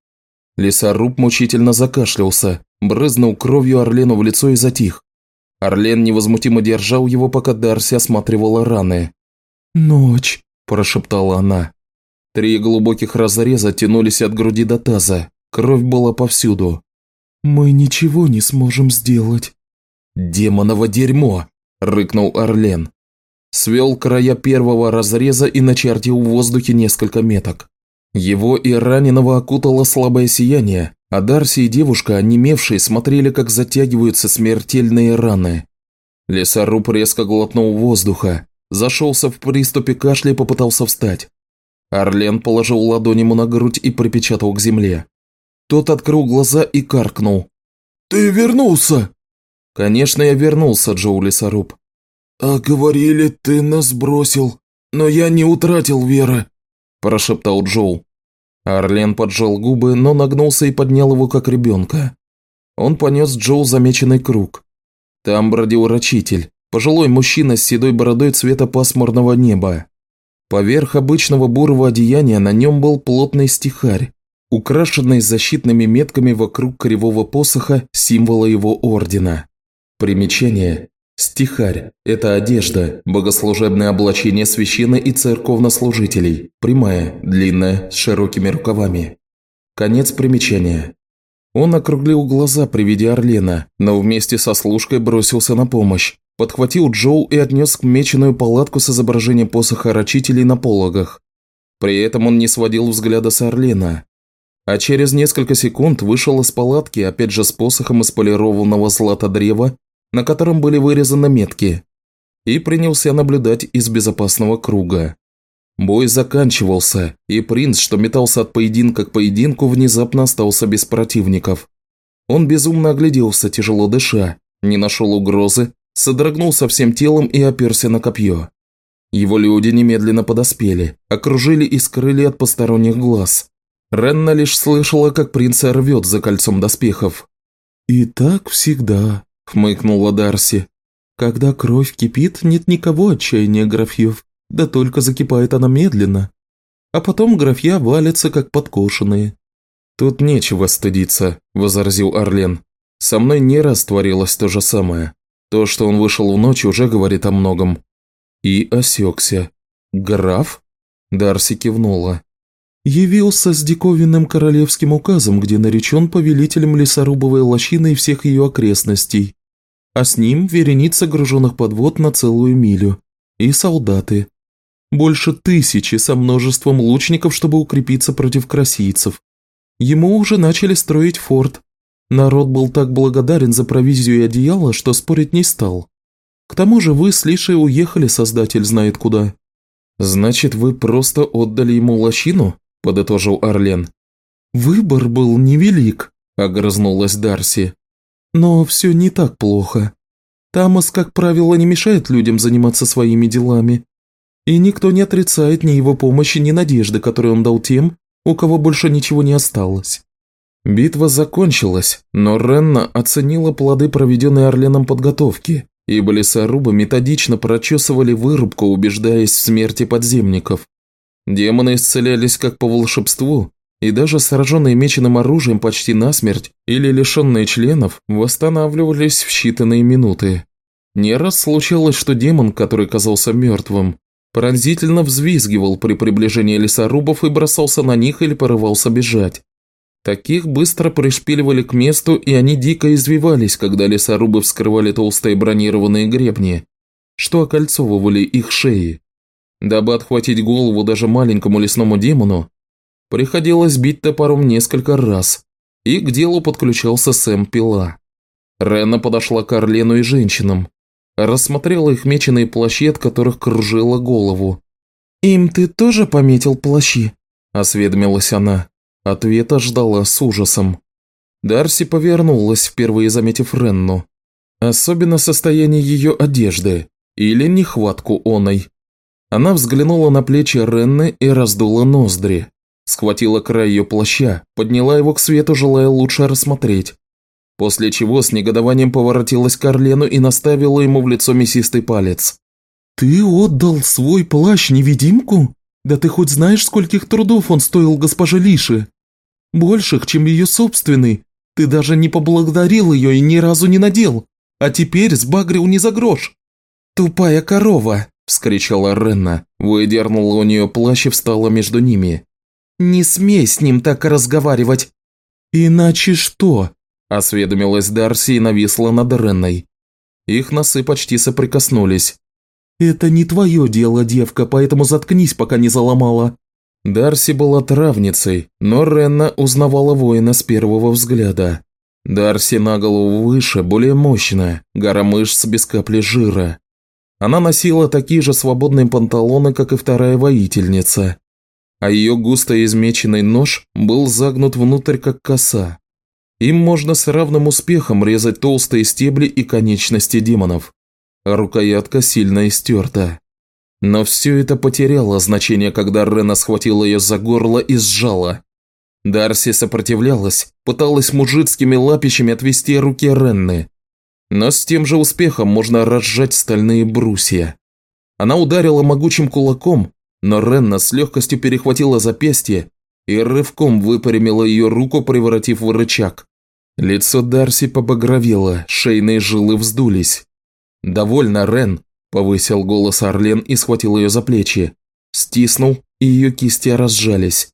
Лесоруб мучительно закашлялся, брызнул кровью Орлену в лицо и затих. Орлен невозмутимо держал его, пока Дарси осматривала раны. «Ночь», – прошептала она. Три глубоких разреза тянулись от груди до таза, кровь была повсюду. «Мы ничего не сможем сделать». «Демоново дерьмо!» – рыкнул Орлен. Свел края первого разреза и начертил в воздухе несколько меток. Его и раненого окутало слабое сияние, а Дарси и девушка, онемевшие, смотрели, как затягиваются смертельные раны. Лесоруб резко глотнул воздуха, зашелся в приступе кашля и попытался встать. Орлен положил ладонь ему на грудь и припечатал к земле. Тот открыл глаза и каркнул. «Ты вернулся!» «Конечно, я вернулся, Джоу Лесоруб. «А говорили, ты нас бросил, но я не утратил веры», – прошептал Джоу. Орлен поджал губы, но нагнулся и поднял его как ребенка. Он понес Джоу замеченный круг. Там бродил рачитель, пожилой мужчина с седой бородой цвета пасмурного неба. Поверх обычного бурого одеяния на нем был плотный стихарь, украшенный защитными метками вокруг кривого посоха символа его ордена. Примечание. Стихарь – это одежда, богослужебное облачение священно- и церковнослужителей, прямая, длинная, с широкими рукавами. Конец примечания. Он округлил глаза при виде Орлена, но вместе со служкой бросился на помощь, подхватил Джоу и отнес к меченую палатку с изображением посоха рачителей на пологах. При этом он не сводил взгляда с Орлена. А через несколько секунд вышел из палатки, опять же с посохом из полированного злата древа на котором были вырезаны метки, и принялся наблюдать из безопасного круга. Бой заканчивался, и принц, что метался от поединка к поединку, внезапно остался без противников. Он безумно огляделся, тяжело дыша, не нашел угрозы, содрогнулся всем телом и оперся на копье. Его люди немедленно подоспели, окружили и скрыли от посторонних глаз. Ренна лишь слышала, как принц рвет за кольцом доспехов. «И так всегда», хмыкнула Дарси. Когда кровь кипит, нет никого отчаяния графьев, да только закипает она медленно. А потом графья валятся, как подкошенные. Тут нечего стыдиться, возразил Орлен. Со мной не раз творилось то же самое. То, что он вышел в ночь, уже говорит о многом. И осекся. Граф? Дарси кивнула. Явился с диковинным королевским указом, где наречен повелителем лесорубовой лощины и всех ее окрестностей а с ним вереница груженных подвод на целую милю. И солдаты. Больше тысячи со множеством лучников, чтобы укрепиться против красийцев. Ему уже начали строить форт. Народ был так благодарен за провизию и одеяло, что спорить не стал. К тому же вы с Лишей уехали, создатель знает куда. «Значит, вы просто отдали ему лощину?» – подытожил Орлен. «Выбор был невелик», – огрызнулась Дарси. Но все не так плохо. Тамас, как правило, не мешает людям заниматься своими делами. И никто не отрицает ни его помощи, ни надежды, которую он дал тем, у кого больше ничего не осталось. Битва закончилась, но Ренна оценила плоды проведенной Орленом подготовки, ибо лесорубы методично прочесывали вырубку, убеждаясь в смерти подземников. Демоны исцелялись как по волшебству, и даже сраженные меченым оружием почти насмерть или лишенные членов восстанавливались в считанные минуты. Не раз случалось, что демон, который казался мертвым, пронзительно взвизгивал при приближении лесорубов и бросался на них или порывался бежать. Таких быстро пришпиливали к месту, и они дико извивались, когда лесорубы вскрывали толстые бронированные гребни, что окольцовывали их шеи. Дабы отхватить голову даже маленькому лесному демону, Приходилось бить топором несколько раз, и к делу подключался Сэм Пила. Рена подошла к Орлену и женщинам, рассмотрела их меченые плащи, от которых кружила голову. «Им ты тоже пометил плащи?» – осведомилась она. Ответа ждала с ужасом. Дарси повернулась, впервые заметив Ренну. Особенно состояние ее одежды или нехватку оной. Она взглянула на плечи Ренны и раздула ноздри. Схватила край ее плаща, подняла его к свету, желая лучше рассмотреть. После чего с негодованием поворотилась к Орлену и наставила ему в лицо мясистый палец. «Ты отдал свой плащ-невидимку? Да ты хоть знаешь, скольких трудов он стоил госпоже Лиши? Больших, чем ее собственный. Ты даже не поблагодарил ее и ни разу не надел. А теперь сбагрил не за грош». «Тупая корова!» – вскричала Ренна, выдернула у нее плащ и встала между ними. «Не смей с ним так разговаривать!» «Иначе что?» – осведомилась Дарси и нависла над Ренной. Их носы почти соприкоснулись. «Это не твое дело, девка, поэтому заткнись, пока не заломала». Дарси была травницей, но Ренна узнавала воина с первого взгляда. Дарси на голову выше, более мощная, гора мышц без капли жира. Она носила такие же свободные панталоны, как и вторая воительница. А ее густо измеченный нож был загнут внутрь, как коса. Им можно с равным успехом резать толстые стебли и конечности демонов. Рукоятка сильно истерта. Но все это потеряло значение, когда Рена схватила ее за горло и сжала. Дарси сопротивлялась, пыталась мужицкими лапищами отвести руки Ренны. Но с тем же успехом можно разжать стальные брусья. Она ударила могучим кулаком, но Ренна с легкостью перехватила запястье и рывком выпрямила ее руку, превратив в рычаг. Лицо Дарси побагровело, шейные жилы вздулись. «Довольно, Рен», – повысил голос Орлен и схватил ее за плечи. Стиснул, и ее кисти разжались.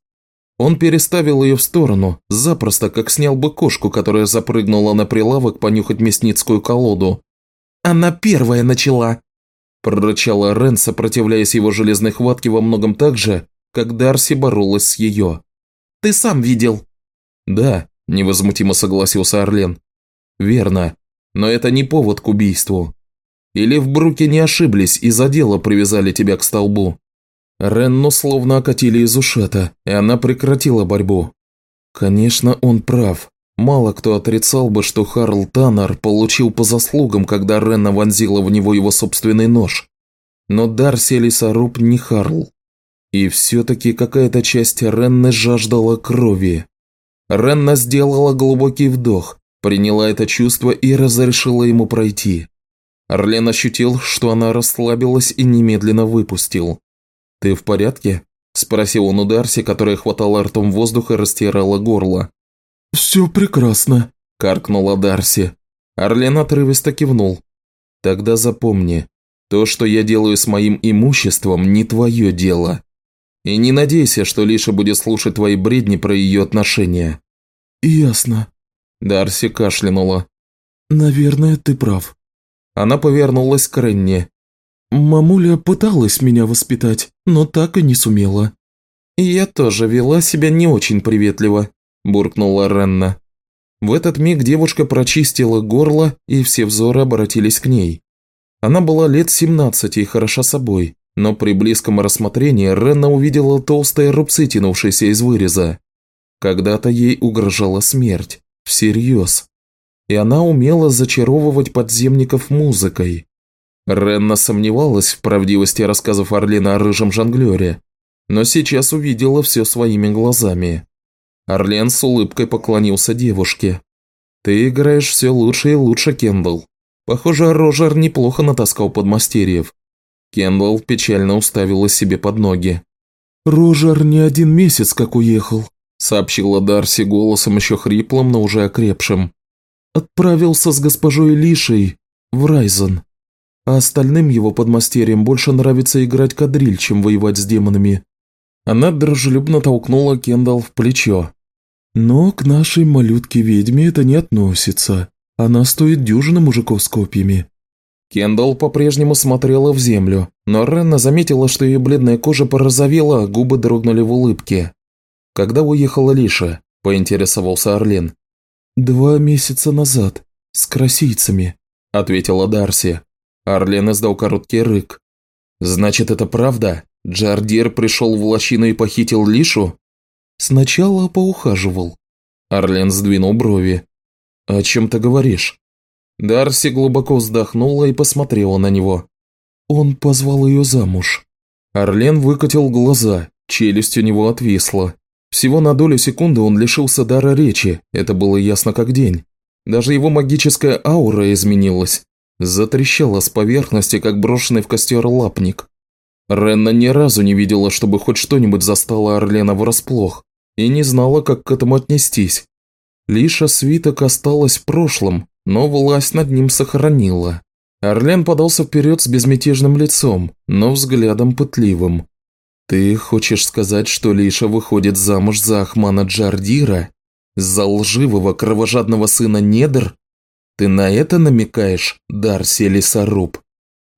Он переставил ее в сторону, запросто, как снял бы кошку, которая запрыгнула на прилавок понюхать мясницкую колоду. «Она первая начала!» Прорычала Рен, сопротивляясь его железной хватке во многом так же, как Дарси боролась с ее. «Ты сам видел!» «Да», – невозмутимо согласился Орлен. «Верно, но это не повод к убийству. Или в Бруке не ошиблись и за дело привязали тебя к столбу?» Ренну словно окатили из ушата, и она прекратила борьбу. Конечно, он прав. Мало кто отрицал бы, что Харл Таннер получил по заслугам, когда Ренна вонзила в него его собственный нож. Но Дарси Лисаруб не Харл. И все-таки какая-то часть Ренны жаждала крови. Ренна сделала глубокий вдох, приняла это чувство и разрешила ему пройти. Орлен ощутил, что она расслабилась и немедленно выпустил. «Ты в порядке?» – спросил он у Дарси, которая хватала ртом воздух и растирала горло. «Все прекрасно», – каркнула Дарси. Орлен отрывисто кивнул. «Тогда запомни, то, что я делаю с моим имуществом, не твое дело. И не надейся, что Лиша будет слушать твои бредни про ее отношения». «Ясно». Дарси кашлянула. «Наверное, ты прав». Она повернулась к Ренне. Мамуля пыталась меня воспитать, но так и не сумела. Я тоже вела себя не очень приветливо, буркнула Ренна. В этот миг девушка прочистила горло, и все взоры обратились к ней. Она была лет 17 и хороша собой, но при близком рассмотрении Ренна увидела толстые рубцы, тянувшиеся из выреза. Когда-то ей угрожала смерть, всерьез. И она умела зачаровывать подземников музыкой. Ренна сомневалась в правдивости рассказов Орлина о рыжем жонглере, но сейчас увидела все своими глазами. Орлен с улыбкой поклонился девушке. «Ты играешь все лучше и лучше, Кендалл. Похоже, Рожер неплохо натаскал подмастерьев». Кендалл печально уставила себе под ноги. «Рожер не один месяц как уехал», – сообщила Дарси голосом еще хриплым, но уже окрепшим. «Отправился с госпожой Лишей в Райзен а остальным его подмастерьям больше нравится играть кадриль, чем воевать с демонами». Она дружелюбно толкнула Кендалл в плечо. «Но к нашей малютке-ведьме это не относится. Она стоит дюжины мужиков с копьями». Кендалл по-прежнему смотрела в землю, но Ренна заметила, что ее бледная кожа порозовела, а губы дрогнули в улыбке. «Когда уехала Лиша?» – поинтересовался Орлен. «Два месяца назад, с красийцами», – ответила Дарси. Арлен издал короткий рык. «Значит, это правда? Джардир пришел в лощину и похитил Лишу?» Сначала поухаживал». Арлен сдвинул брови. «О чем ты говоришь?» Дарси глубоко вздохнула и посмотрела на него. Он позвал ее замуж. Орлен выкатил глаза, челюсть у него отвисла. Всего на долю секунды он лишился дара речи, это было ясно как день. Даже его магическая аура изменилась. Затрещала с поверхности, как брошенный в костер лапник. Ренна ни разу не видела, чтобы хоть что-нибудь застало Орлена врасплох, и не знала, как к этому отнестись. Лиша свиток осталась в прошлом, но власть над ним сохранила. Орлен подался вперед с безмятежным лицом, но взглядом пытливым. «Ты хочешь сказать, что Лиша выходит замуж за Ахмана Джардира? За лживого кровожадного сына Недр? Ты на это намекаешь, Дарси Лисаруб?»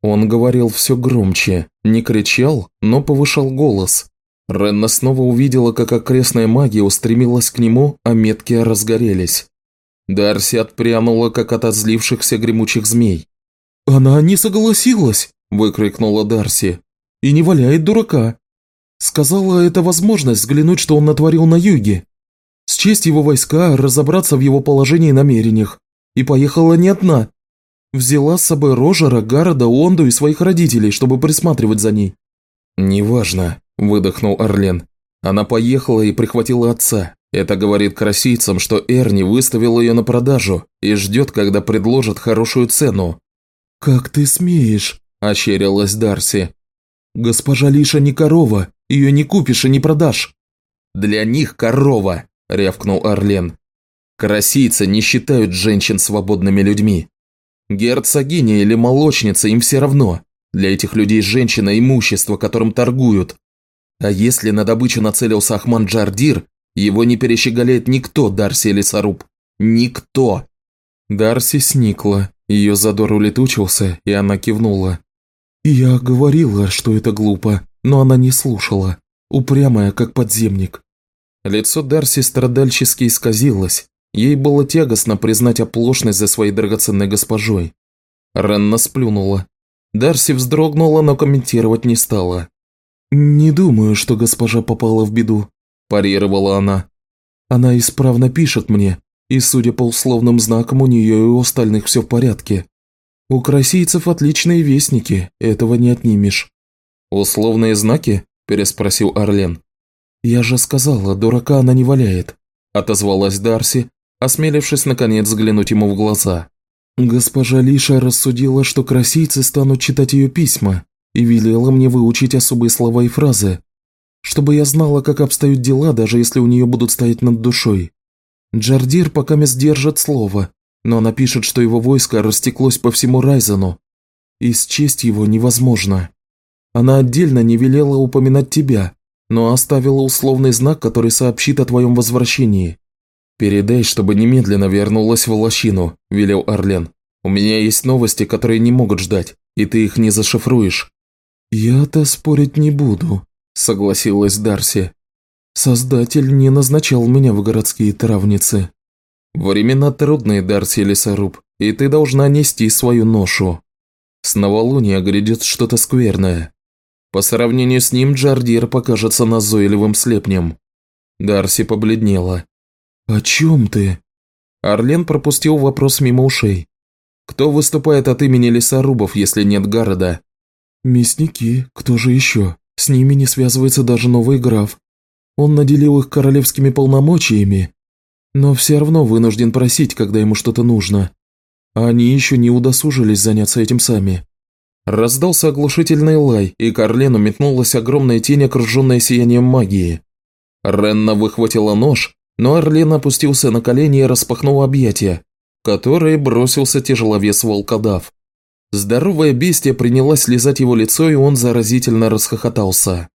Он говорил все громче, не кричал, но повышал голос. Ренна снова увидела, как окрестная магия устремилась к нему, а метки разгорелись. Дарси отпрянула, как от озлившихся гремучих змей. «Она не согласилась!» – выкрикнула Дарси. «И не валяет дурака. Сказала, это возможность взглянуть, что он натворил на юге. Счесть его войска, разобраться в его положении и намерениях. И поехала не одна. Взяла с собой Рожера, Гарода, Онду и своих родителей, чтобы присматривать за ней». «Неважно», – выдохнул Орлен. «Она поехала и прихватила отца. Это говорит красийцам, что Эрни выставил ее на продажу и ждет, когда предложат хорошую цену». «Как ты смеешь?» – ощерилась Дарси. «Госпожа Лиша не корова, ее не купишь и не продашь». «Для них корова», – рявкнул Орлен. «Красийцы не считают женщин свободными людьми. Герцогиня или молочница им все равно. Для этих людей женщина – имущество, которым торгуют. А если на добычу нацелился Ахман Джардир, его не перещеголяет никто, Дарси или Саруб. Никто!» Дарси сникла, ее задор улетучился, и она кивнула. «Я говорила, что это глупо, но она не слушала. Упрямая, как подземник». Лицо Дарси страдальчески исказилось. Ей было тягостно признать оплошность за своей драгоценной госпожой. Ренна сплюнула. Дарси вздрогнула, но комментировать не стала. «Не думаю, что госпожа попала в беду», – парировала она. «Она исправно пишет мне, и, судя по условным знакам, у нее и у остальных все в порядке. У красийцев отличные вестники, этого не отнимешь». «Условные знаки?» – переспросил Орлен. «Я же сказала, дурака она не валяет», – отозвалась Дарси, осмелившись наконец взглянуть ему в глаза. «Госпожа Лиша рассудила, что красийцы станут читать ее письма, и велела мне выучить особые слова и фразы, чтобы я знала, как обстоят дела, даже если у нее будут стоять над душой. Джардир пока мест держит слово, но она пишет, что его войско растеклось по всему Райзену, и счесть его невозможно. Она отдельно не велела упоминать тебя, но оставила условный знак, который сообщит о твоем возвращении. «Передай, чтобы немедленно вернулась в лощину», – велел Орлен. «У меня есть новости, которые не могут ждать, и ты их не зашифруешь». «Я-то спорить не буду», – согласилась Дарси. Создатель не назначал меня в городские травницы. Времена трудные, Дарси Лесоруб, и ты должна нести свою ношу. С новолуния грядет что-то скверное. По сравнению с ним Джардир покажется назойливым слепнем. Дарси побледнела. «О чем ты?» Орлен пропустил вопрос мимо ушей. «Кто выступает от имени лесорубов, если нет города?» «Мясники, кто же еще? С ними не связывается даже новый граф. Он наделил их королевскими полномочиями, но все равно вынужден просить, когда ему что-то нужно. А они еще не удосужились заняться этим сами. Раздался оглушительный лай, и к Орлену метнулась огромная тень, окруженная сиянием магии. Ренна выхватила нож, но Орлен опустился на колени и распахнул объятия, которые бросился тяжеловес волкодав. Здоровое бестие принялось лизать его лицо, и он заразительно расхохотался.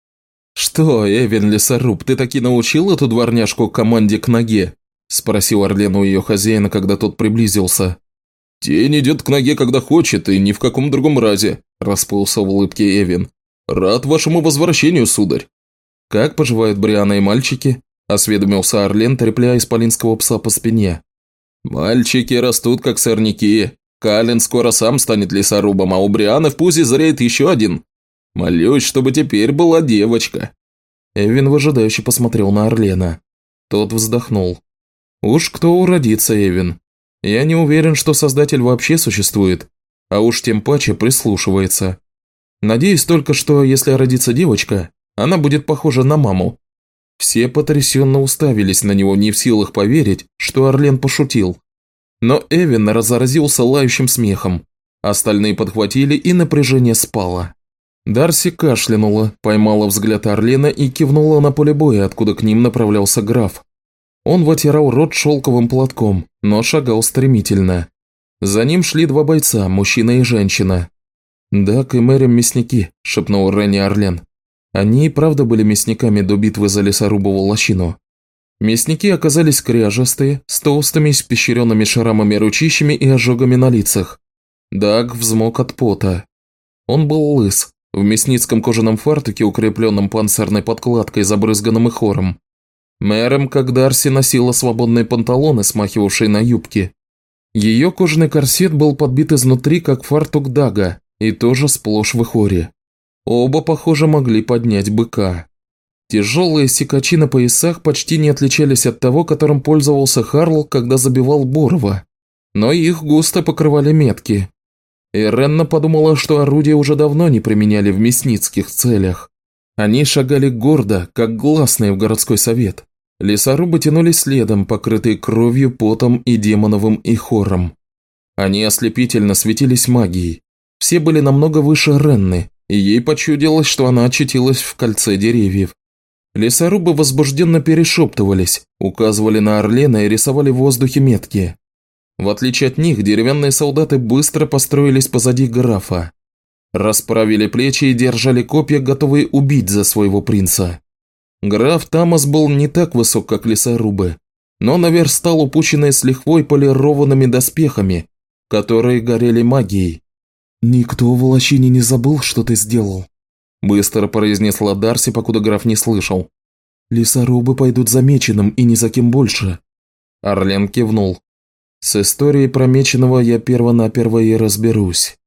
«Что, Эвен Лесоруб, ты таки научил эту дворняжку команде к ноге?» – спросил Орлен у ее хозяина, когда тот приблизился. «Тень идет к ноге, когда хочет, и ни в каком другом разе», – расплылся в улыбке Эвен. «Рад вашему возвращению, сударь». «Как поживают Бриана и мальчики?» – осведомился Орлен, трепляя исполинского пса по спине. «Мальчики растут, как сорняки. Калин скоро сам станет лесорубом, а у Брианы в пузе зреет еще один. Молюсь, чтобы теперь была девочка». Эвин выжидающе посмотрел на Орлена. Тот вздохнул. «Уж кто уродится, Эвин. Я не уверен, что Создатель вообще существует, а уж тем паче прислушивается. Надеюсь только, что если родится девочка, она будет похожа на маму». Все потрясенно уставились на него, не в силах поверить, что Орлен пошутил. Но Эвин разразился лающим смехом. Остальные подхватили, и напряжение спало. Дарси кашлянула, поймала взгляд Орлена и кивнула на поле боя, откуда к ним направлялся граф. Он вытирал рот шелковым платком, но шагал стремительно. За ним шли два бойца, мужчина и женщина. «Дак и Мэрим мясники», – шепнул Ренни Орлен. Они и правда были мясниками до битвы за лесорубовую лощину. Мясники оказались кряжестые, с толстыми, испещренными шрамами ручищами и ожогами на лицах. Даг взмок от пота. Он был лыс, в мясницком кожаном фартуке, укрепленном панцирной подкладкой, забрызганным и хором. Мэром, как Дарси, носила свободные панталоны, смахивавшие на юбки. Ее кожаный корсет был подбит изнутри, как фартук Дага, и тоже сплошь в хоре. Оба, похоже, могли поднять быка. Тяжелые секачи на поясах почти не отличались от того, которым пользовался Харл, когда забивал Борова. Но их густо покрывали метки, и Ренна подумала, что орудия уже давно не применяли в мясницких целях. Они шагали гордо, как гласные в городской совет. Лесорубы тянулись следом, покрытые кровью, потом и демоновым и хором. Они ослепительно светились магией. Все были намного выше Ренны, и ей почудилось, что она очутилась в кольце деревьев. Лесорубы возбужденно перешептывались, указывали на Орлена и рисовали в воздухе метки. В отличие от них, деревянные солдаты быстро построились позади графа. Расправили плечи и держали копья, готовые убить за своего принца. Граф Тамас был не так высок, как лесорубы, но наверстал упущенные с лихвой полированными доспехами, которые горели магией. «Никто в лощине не забыл, что ты сделал», – быстро произнесла Дарси, покуда граф не слышал. «Лесорубы пойдут замеченным и ни за кем больше». Орлен кивнул. С историей промеченного я перво-наперво и разберусь.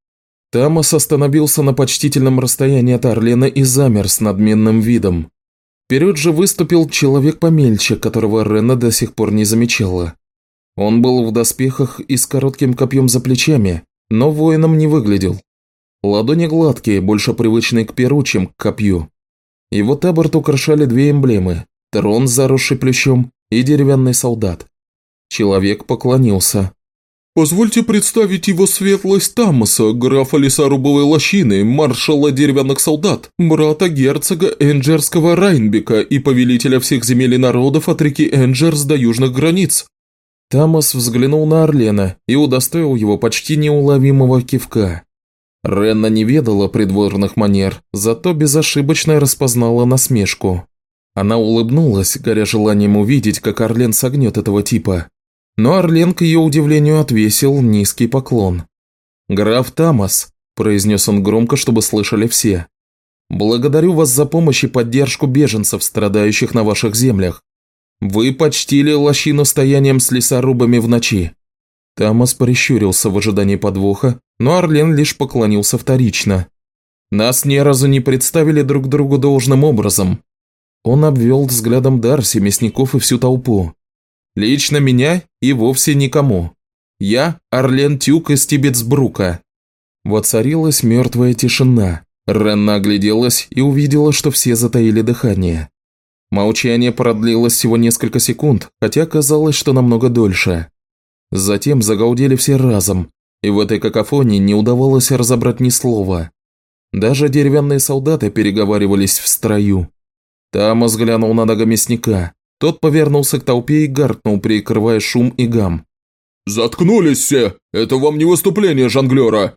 Тамас остановился на почтительном расстоянии от Орлена и замер с надменным видом. Вперед же выступил человек помельче, которого Рена до сих пор не замечала. Он был в доспехах и с коротким копьем за плечами, но воином не выглядел. Ладони гладкие, больше привычные к перу, чем к копью. Его таборт украшали две эмблемы – трон, заросший плющом, и деревянный солдат. Человек поклонился. «Позвольте представить его светлость Тамаса, графа лесорубовой лощины, маршала деревянных солдат, брата герцога Энджерского Райнбека и повелителя всех земель и народов от реки Энджерс до южных границ». Тамас взглянул на Орлена и удостоил его почти неуловимого кивка. Ренна не ведала придворных манер, зато безошибочно распознала насмешку. Она улыбнулась, горя желанием увидеть, как Орлен согнет этого типа. Но Орлен, к ее удивлению, отвесил низкий поклон. «Граф Тамас», – произнес он громко, чтобы слышали все. «Благодарю вас за помощь и поддержку беженцев, страдающих на ваших землях. Вы почтили лощину стоянием с лесорубами в ночи». Тамас прищурился в ожидании подвоха, но Орлен лишь поклонился вторично. «Нас ни разу не представили друг другу должным образом». Он обвел взглядом Дарси, мясников и всю толпу. Лично меня и вовсе никому. Я Орлен Тюк из Тибетсбрука». Воцарилась мертвая тишина. Ренна огляделась и увидела, что все затаили дыхание. Молчание продлилось всего несколько секунд, хотя казалось, что намного дольше. Затем загаудели все разом, и в этой какофонии не удавалось разобрать ни слова. Даже деревянные солдаты переговаривались в строю. Тамас взглянул на нога мясника. Тот повернулся к толпе и гаркнул, прикрывая шум и гам. «Заткнулись все! Это вам не выступление жонглера!»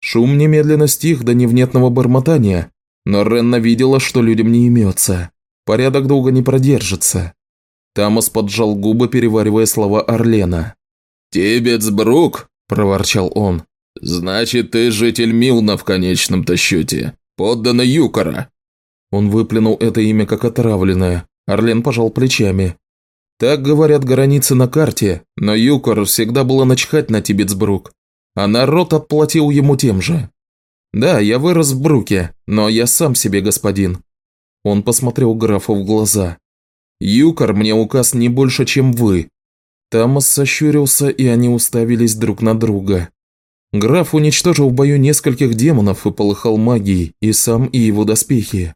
Шум немедленно стих до невнятного бормотания, но Ренна видела, что людям не имется. Порядок долго не продержится. Тамас поджал губы, переваривая слова Орлена. «Тибетсбрук!» – проворчал он. «Значит, ты житель Милна в конечном-то счете, подданный Юкора». Он выплюнул это имя как отравленное, Орлен пожал плечами. Так говорят границы на карте, но Юкор всегда было начхать на Тибетсбрук, а народ отплатил ему тем же. Да, я вырос в Бруке, но я сам себе господин. Он посмотрел графу в глаза. «Юкор мне указ не больше, чем вы». Тамас сощурился, и они уставились друг на друга. Граф уничтожил в бою нескольких демонов и полыхал магией, и сам, и его доспехи.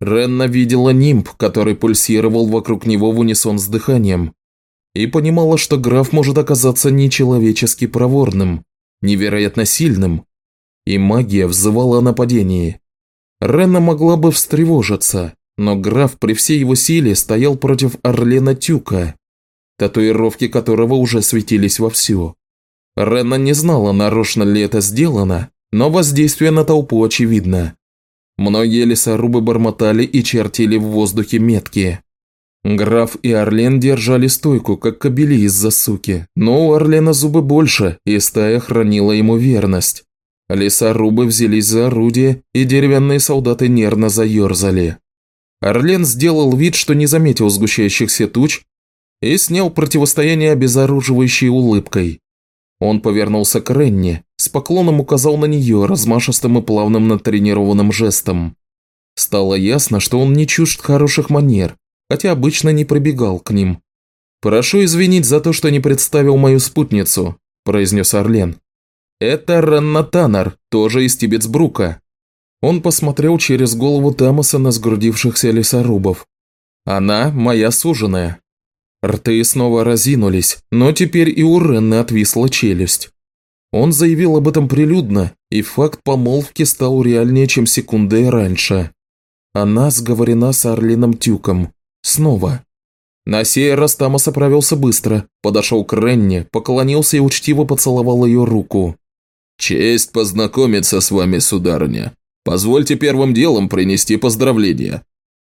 Ренна видела нимб, который пульсировал вокруг него в унисон с дыханием, и понимала, что граф может оказаться нечеловечески проворным, невероятно сильным, и магия взывала о нападении. Ренна могла бы встревожиться, но граф при всей его силе стоял против Орлена Тюка, татуировки которого уже светились вовсю. Ренна не знала, нарочно ли это сделано, но воздействие на толпу очевидно. Многие лесорубы бормотали и чертили в воздухе метки. Граф и Орлен держали стойку, как кобели из-за суки, но у Орлена зубы больше, и стая хранила ему верность. Лесорубы взялись за орудие, и деревянные солдаты нервно заерзали. Орлен сделал вид, что не заметил сгущающихся туч, и снял противостояние обезоруживающей улыбкой. Он повернулся к Ренне, с поклоном указал на нее размашистым и плавным натренированным жестом. Стало ясно, что он не чужд хороших манер, хотя обычно не пробегал к ним. «Прошу извинить за то, что не представил мою спутницу», – произнес Орлен. «Это Ренна Таннер, тоже из Тибетсбрука». Он посмотрел через голову Тамаса на сгрудившихся лесорубов. «Она моя суженая». Рты снова разинулись, но теперь и у Ренны отвисла челюсть. Он заявил об этом прилюдно, и факт помолвки стал реальнее, чем секундой раньше. Она сговорена с Орлином Тюком. Снова. На сей раз Тамас оправился быстро, подошел к Ренне, поклонился и учтиво поцеловал ее руку. «Честь познакомиться с вами, сударыня. Позвольте первым делом принести поздравления».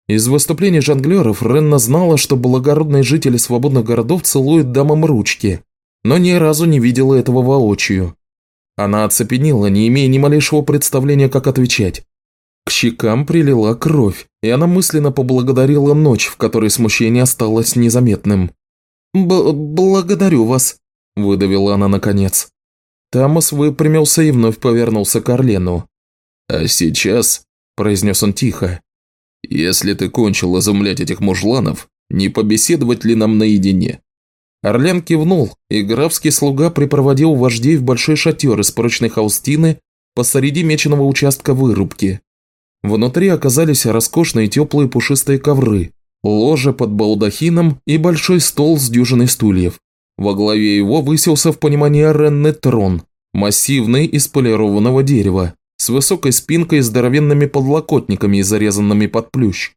Из выступлений жонглеров Ренна знала, что благородные жители свободных городов целуют дамам ручки, но ни разу не видела этого воочию. Она оцепенела, не имея ни малейшего представления, как отвечать. К щекам прилила кровь, и она мысленно поблагодарила ночь, в которой смущение осталось незаметным. «Благодарю вас», – выдавила она наконец. Тамас выпрямился и вновь повернулся к Орлену. «А сейчас», – произнес он тихо, – «если ты кончил изумлять этих мужланов, не побеседовать ли нам наедине?» Орлен кивнул, и графский слуга припроводил вождей в большой шатер из прочной холстины посреди меченого участка вырубки. Внутри оказались роскошные теплые пушистые ковры, ложе под балдахином и большой стол с дюжиной стульев. Во главе его высился в понимании Ренны трон, массивный из полированного дерева, с высокой спинкой и здоровенными подлокотниками, зарезанными под плющ.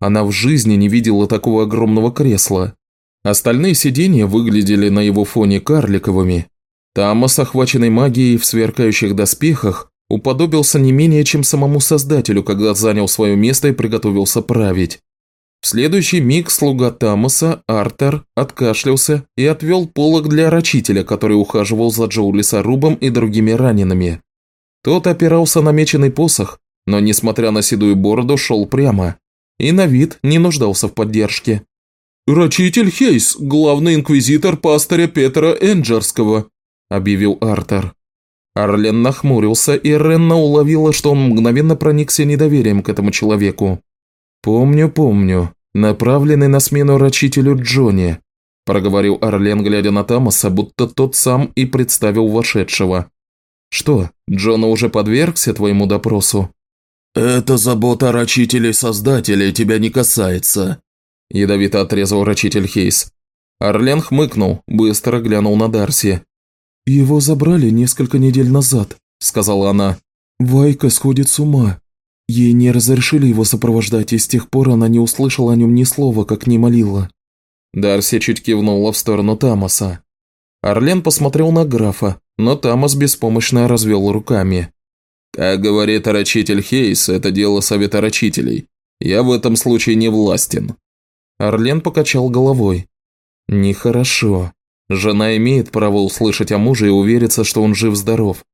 Она в жизни не видела такого огромного кресла. Остальные сиденья выглядели на его фоне карликовыми. Тамас, охваченный магией в сверкающих доспехах, уподобился не менее чем самому Создателю, когда занял свое место и приготовился править. В следующий миг слуга Тамаса, Артер, откашлялся и отвел полог для рачителя, который ухаживал за Джоу лесорубом и другими ранеными. Тот опирался на меченый посох, но, несмотря на седую бороду, шел прямо. И на вид не нуждался в поддержке. «Рачитель Хейс, главный инквизитор пастыря Петра Энджерского», – объявил Артер. Арлен нахмурился, и Ренна уловила, что он мгновенно проникся недоверием к этому человеку. «Помню, помню. Направленный на смену рачителю Джонни», – проговорил Арлен, глядя на Тамаса, будто тот сам и представил вошедшего. «Что, Джона уже подвергся твоему допросу?» «Это забота рачителей-создателей тебя не касается», – ядовито отрезал рачитель Хейс. Арлен хмыкнул, быстро глянул на Дарси. «Его забрали несколько недель назад», – сказала она. «Вайка сходит с ума. Ей не разрешили его сопровождать, и с тех пор она не услышала о нем ни слова, как не молила. Дарси чуть кивнула в сторону Тамаса. Орлен посмотрел на графа, но Тамас беспомощно развел руками. «Как говорит рачитель Хейс, это дело совета рачителей. Я в этом случае не властен». Орлен покачал головой. «Нехорошо. Жена имеет право услышать о муже и увериться, что он жив-здоров.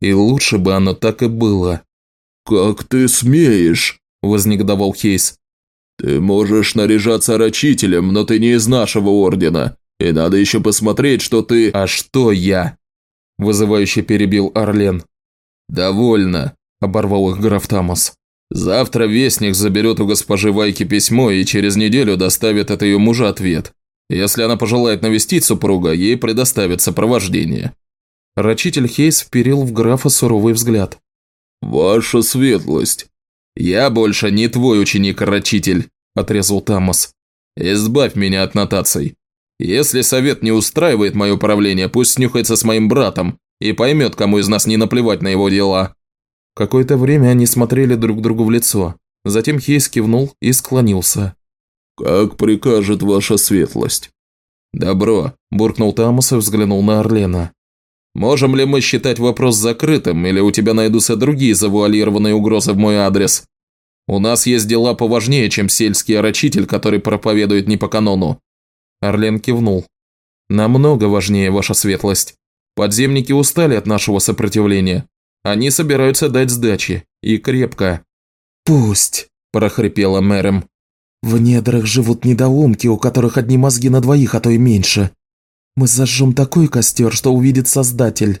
И лучше бы оно так и было. «Как ты смеешь?» – вознегодовал Хейс. «Ты можешь наряжаться рачителем, но ты не из нашего ордена, и надо еще посмотреть, что ты...» «А что я?» – вызывающе перебил Орлен. «Довольно», – оборвал их граф Тамас. Завтра Вестник заберет у госпожи Вайки письмо и через неделю доставит от ее мужа ответ. Если она пожелает навестить супруга, ей предоставят сопровождение». Рачитель Хейс вперил в графа суровый взгляд. «Ваша светлость». «Я больше не твой ученик-рачитель», – отрезал Тамас. «Избавь меня от нотаций. Если совет не устраивает мое правление, пусть снюхается с моим братом и поймет, кому из нас не наплевать на его дела». Какое-то время они смотрели друг другу в лицо. Затем Хейс кивнул и склонился. «Как прикажет ваша светлость». «Добро», – буркнул Тамас и взглянул на Орлена. «Можем ли мы считать вопрос закрытым, или у тебя найдутся другие завуалированные угрозы в мой адрес? У нас есть дела поважнее, чем сельский орочитель, который проповедует не по канону». Орлен кивнул. «Намного важнее, ваша светлость. Подземники устали от нашего сопротивления. Они собираются дать сдачи. И крепко». «Пусть», – прохрипела мэром. «В недрах живут недоумки, у которых одни мозги на двоих, а то и меньше. Мы зажжем такой костер, что увидит Создатель».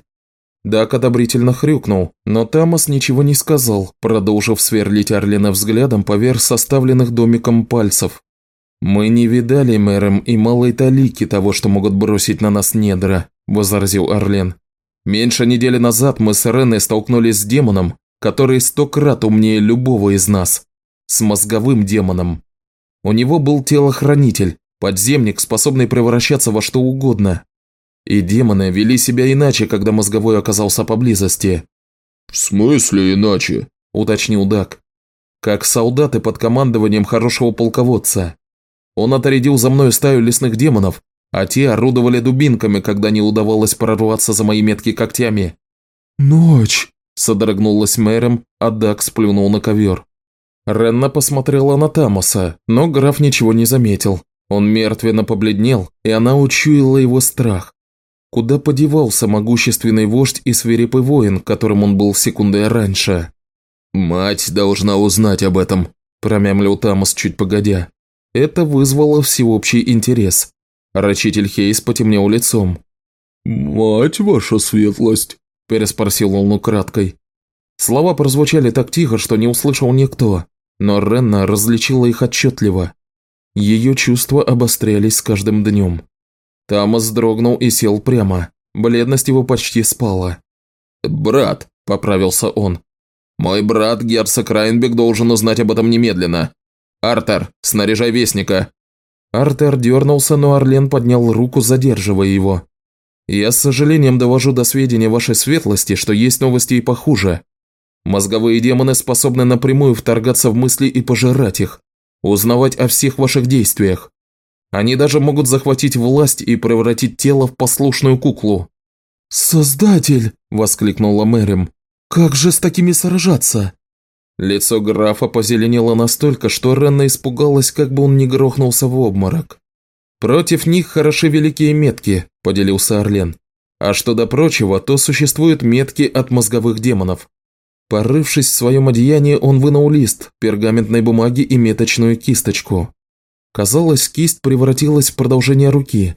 Дак одобрительно хрюкнул, но Тамас ничего не сказал, продолжив сверлить Орлина взглядом поверх составленных домиком пальцев. «Мы не видали мэром и малой талики того, что могут бросить на нас недра», – возразил Орлен. Меньше недели назад мы с Реной столкнулись с демоном, который сто крат умнее любого из нас. С мозговым демоном. У него был телохранитель, подземник, способный превращаться во что угодно. И демоны вели себя иначе, когда мозговой оказался поблизости. «В смысле иначе?» – уточнил Дак. «Как солдаты под командованием хорошего полководца. Он отрядил за мной стаю лесных демонов, а те орудовали дубинками, когда не удавалось прорваться за мои метки когтями. «Ночь!» – содрогнулась мэром, а Дак сплюнул на ковер. Ренна посмотрела на Тамоса, но граф ничего не заметил. Он мертвенно побледнел, и она учуяла его страх. Куда подевался могущественный вождь и свирепый воин, которым он был секундой раньше? «Мать должна узнать об этом», – промямлил Тамос чуть погодя. Это вызвало всеобщий интерес. Рачитель Хейс потемнел лицом. «Мать ваша светлость», – переспросил он украдкой. Слова прозвучали так тихо, что не услышал никто, но Ренна различила их отчетливо. Ее чувства обострялись с каждым днем. Тамас дрогнул и сел прямо. Бледность его почти спала. «Брат», – поправился он. «Мой брат, герцог Райнбек, должен узнать об этом немедленно. Артер, снаряжай вестника». Артер дернулся, но Орлен поднял руку, задерживая его. «Я с сожалением довожу до сведения вашей светлости, что есть новости и похуже. Мозговые демоны способны напрямую вторгаться в мысли и пожирать их, узнавать о всех ваших действиях. Они даже могут захватить власть и превратить тело в послушную куклу». «Создатель!» – воскликнула Мэрим. «Как же с такими сражаться?» Лицо графа позеленело настолько, что Ренна испугалась, как бы он не грохнулся в обморок. «Против них хороши великие метки», – поделился Орлен. «А что до прочего, то существуют метки от мозговых демонов». Порывшись в своем одеянии, он вынул лист, пергаментной бумаги и меточную кисточку. Казалось, кисть превратилась в продолжение руки.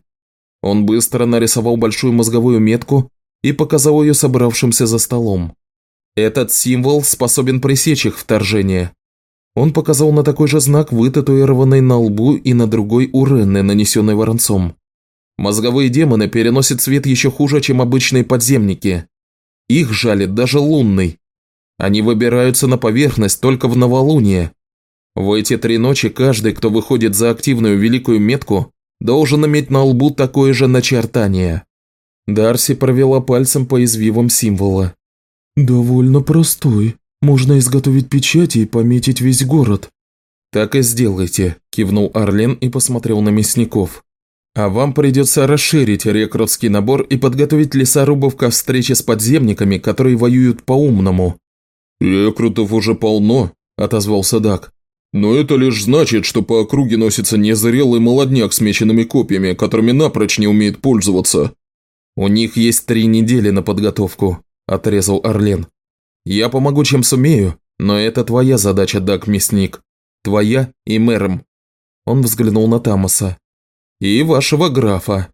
Он быстро нарисовал большую мозговую метку и показал ее собравшимся за столом. Этот символ способен пресечь их вторжение. Он показал на такой же знак, вытатуированный на лбу и на другой у Ренны, нанесенный воронцом. Мозговые демоны переносят свет еще хуже, чем обычные подземники. Их жалит даже лунный. Они выбираются на поверхность только в новолуние. В эти три ночи каждый, кто выходит за активную великую метку, должен иметь на лбу такое же начертание. Дарси провела пальцем по извивам символа. «Довольно простой. Можно изготовить печати и пометить весь город». «Так и сделайте», – кивнул Орлен и посмотрел на мясников. «А вам придется расширить рекрутский набор и подготовить лесорубов ко встрече с подземниками, которые воюют по-умному». «Рекрутов уже полно», – отозвался Дак. «Но это лишь значит, что по округе носится незрелый молодняк с меченными копьями, которыми напрочь не умеет пользоваться». «У них есть три недели на подготовку», отрезал Орлен. «Я помогу, чем сумею, но это твоя задача, Даг Мясник. Твоя и мэром». Он взглянул на Тамаса. «И вашего графа».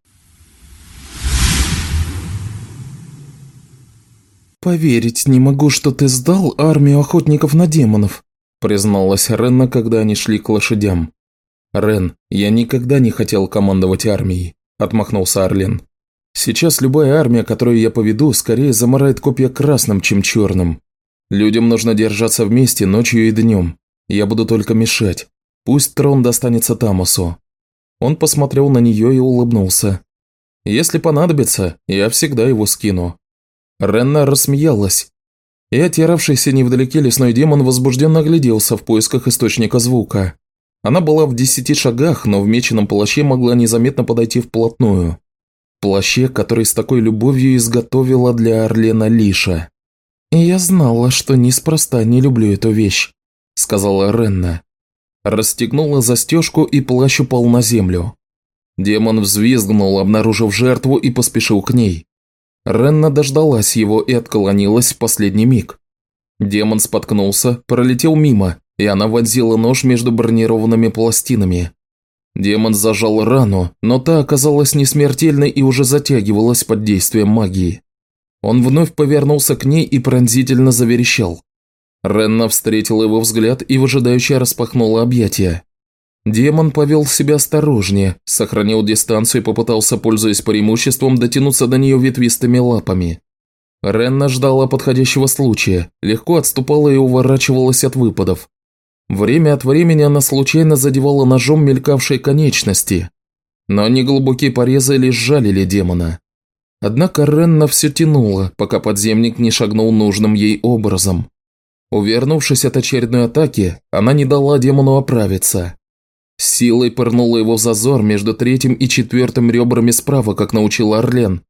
«Поверить не могу, что ты сдал армию охотников на демонов», – призналась Ренна, когда они шли к лошадям. «Рен, я никогда не хотел командовать армией», – отмахнулся Арлен. «Сейчас любая армия, которую я поведу, скорее замарает копья красным, чем черным. Людям нужно держаться вместе ночью и днем. Я буду только мешать. Пусть трон достанется Тамусу». Он посмотрел на нее и улыбнулся. «Если понадобится, я всегда его скину». Ренна рассмеялась. И отиравшийся невдалеке лесной демон возбужденно огляделся в поисках источника звука. Она была в десяти шагах, но в меченом плаще могла незаметно подойти вплотную. Плаще, который с такой любовью изготовила для Орлена Лиша. «И я знала, что неспроста не люблю эту вещь», – сказала Ренна. Расстегнула застежку и плащ упал на землю. Демон взвизгнул, обнаружив жертву, и поспешил к ней. Ренна дождалась его и отклонилась в последний миг. Демон споткнулся, пролетел мимо, и она вонзила нож между бронированными пластинами. Демон зажал рану, но та оказалась не смертельной и уже затягивалась под действием магии. Он вновь повернулся к ней и пронзительно заверещал. Ренна встретила его взгляд и выжидающе распахнула объятия. Демон повел себя осторожнее, сохранил дистанцию и попытался, пользуясь преимуществом, дотянуться до нее ветвистыми лапами. Ренна ждала подходящего случая, легко отступала и уворачивалась от выпадов. Время от времени она случайно задевала ножом мелькавшие конечности, но неглубокие порезы лишь жалили демона. Однако Ренна все тянула, пока подземник не шагнул нужным ей образом. Увернувшись от очередной атаки, она не дала демону оправиться. Силой пырнула его в зазор между третьим и четвертым ребрами справа, как научил Орлен.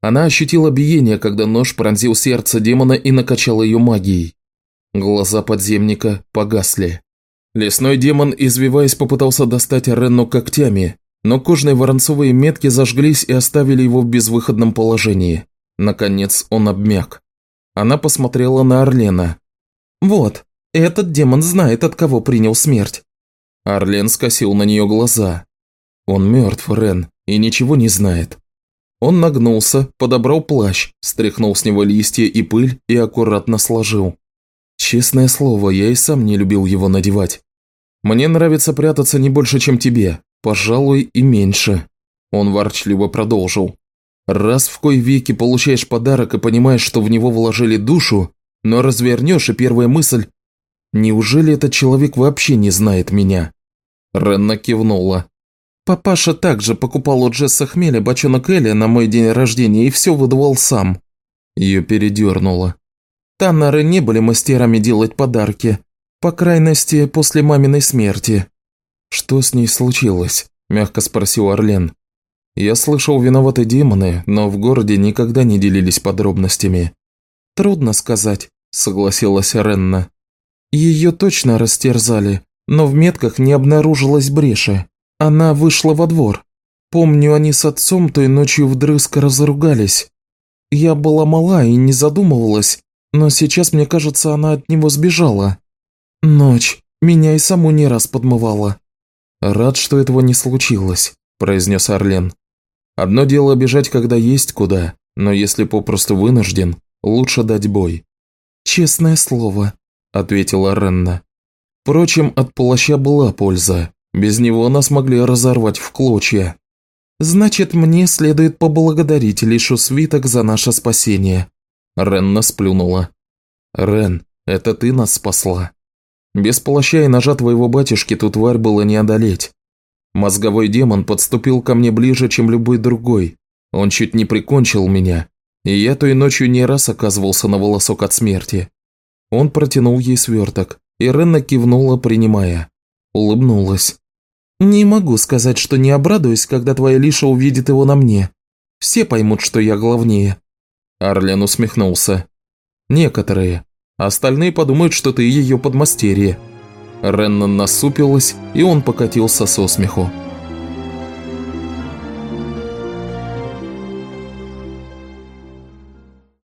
Она ощутила биение, когда нож пронзил сердце демона и накачал ее магией. Глаза подземника погасли. Лесной демон, извиваясь, попытался достать Ренну когтями, но кожные воронцовые метки зажглись и оставили его в безвыходном положении. Наконец он обмяк. Она посмотрела на Орлена. «Вот, этот демон знает, от кого принял смерть». Орлен скосил на нее глаза. «Он мертв, Рен, и ничего не знает». Он нагнулся, подобрал плащ, стряхнул с него листья и пыль и аккуратно сложил. Честное слово, я и сам не любил его надевать. Мне нравится прятаться не больше, чем тебе, пожалуй, и меньше. Он ворчливо продолжил. Раз в кой веки получаешь подарок и понимаешь, что в него вложили душу, но развернешь, и первая мысль «Неужели этот человек вообще не знает меня?» Ренна кивнула. «Папаша также покупал у Джесса Хмеля бочонок Эли на мой день рождения и все выдавал сам». Ее передернуло. Таннеры не были мастерами делать подарки, по крайности, после маминой смерти. «Что с ней случилось?» – мягко спросил Орлен. «Я слышал виноваты демоны, но в городе никогда не делились подробностями». «Трудно сказать», – согласилась Ренна. «Ее точно растерзали, но в метках не обнаружилось бреши. Она вышла во двор. Помню, они с отцом той ночью вдрызг разругались. Я была мала и не задумывалась, но сейчас, мне кажется, она от него сбежала. Ночь. Меня и саму не раз подмывала. Рад, что этого не случилось, произнес Орлен. Одно дело бежать, когда есть куда, но если попросту вынужден, лучше дать бой. Честное слово, ответила Ренна. Впрочем, от плаща была польза. Без него нас могли разорвать в клочья. Значит, мне следует поблагодарить Лишу Свиток за наше спасение. Ренна сплюнула. «Рен, это ты нас спасла. Без плаща и ножа твоего батюшки ту тварь было не одолеть. Мозговой демон подступил ко мне ближе, чем любой другой. Он чуть не прикончил меня, и я той ночью не раз оказывался на волосок от смерти. Он протянул ей сверток, и Ренна кивнула, принимая. Улыбнулась. «Не могу сказать, что не обрадуюсь, когда твоя Лиша увидит его на мне. Все поймут, что я главнее. Арлен усмехнулся. «Некоторые. Остальные подумают, что ты ее подмастерье». Ренна насупилась, и он покатился со смеху.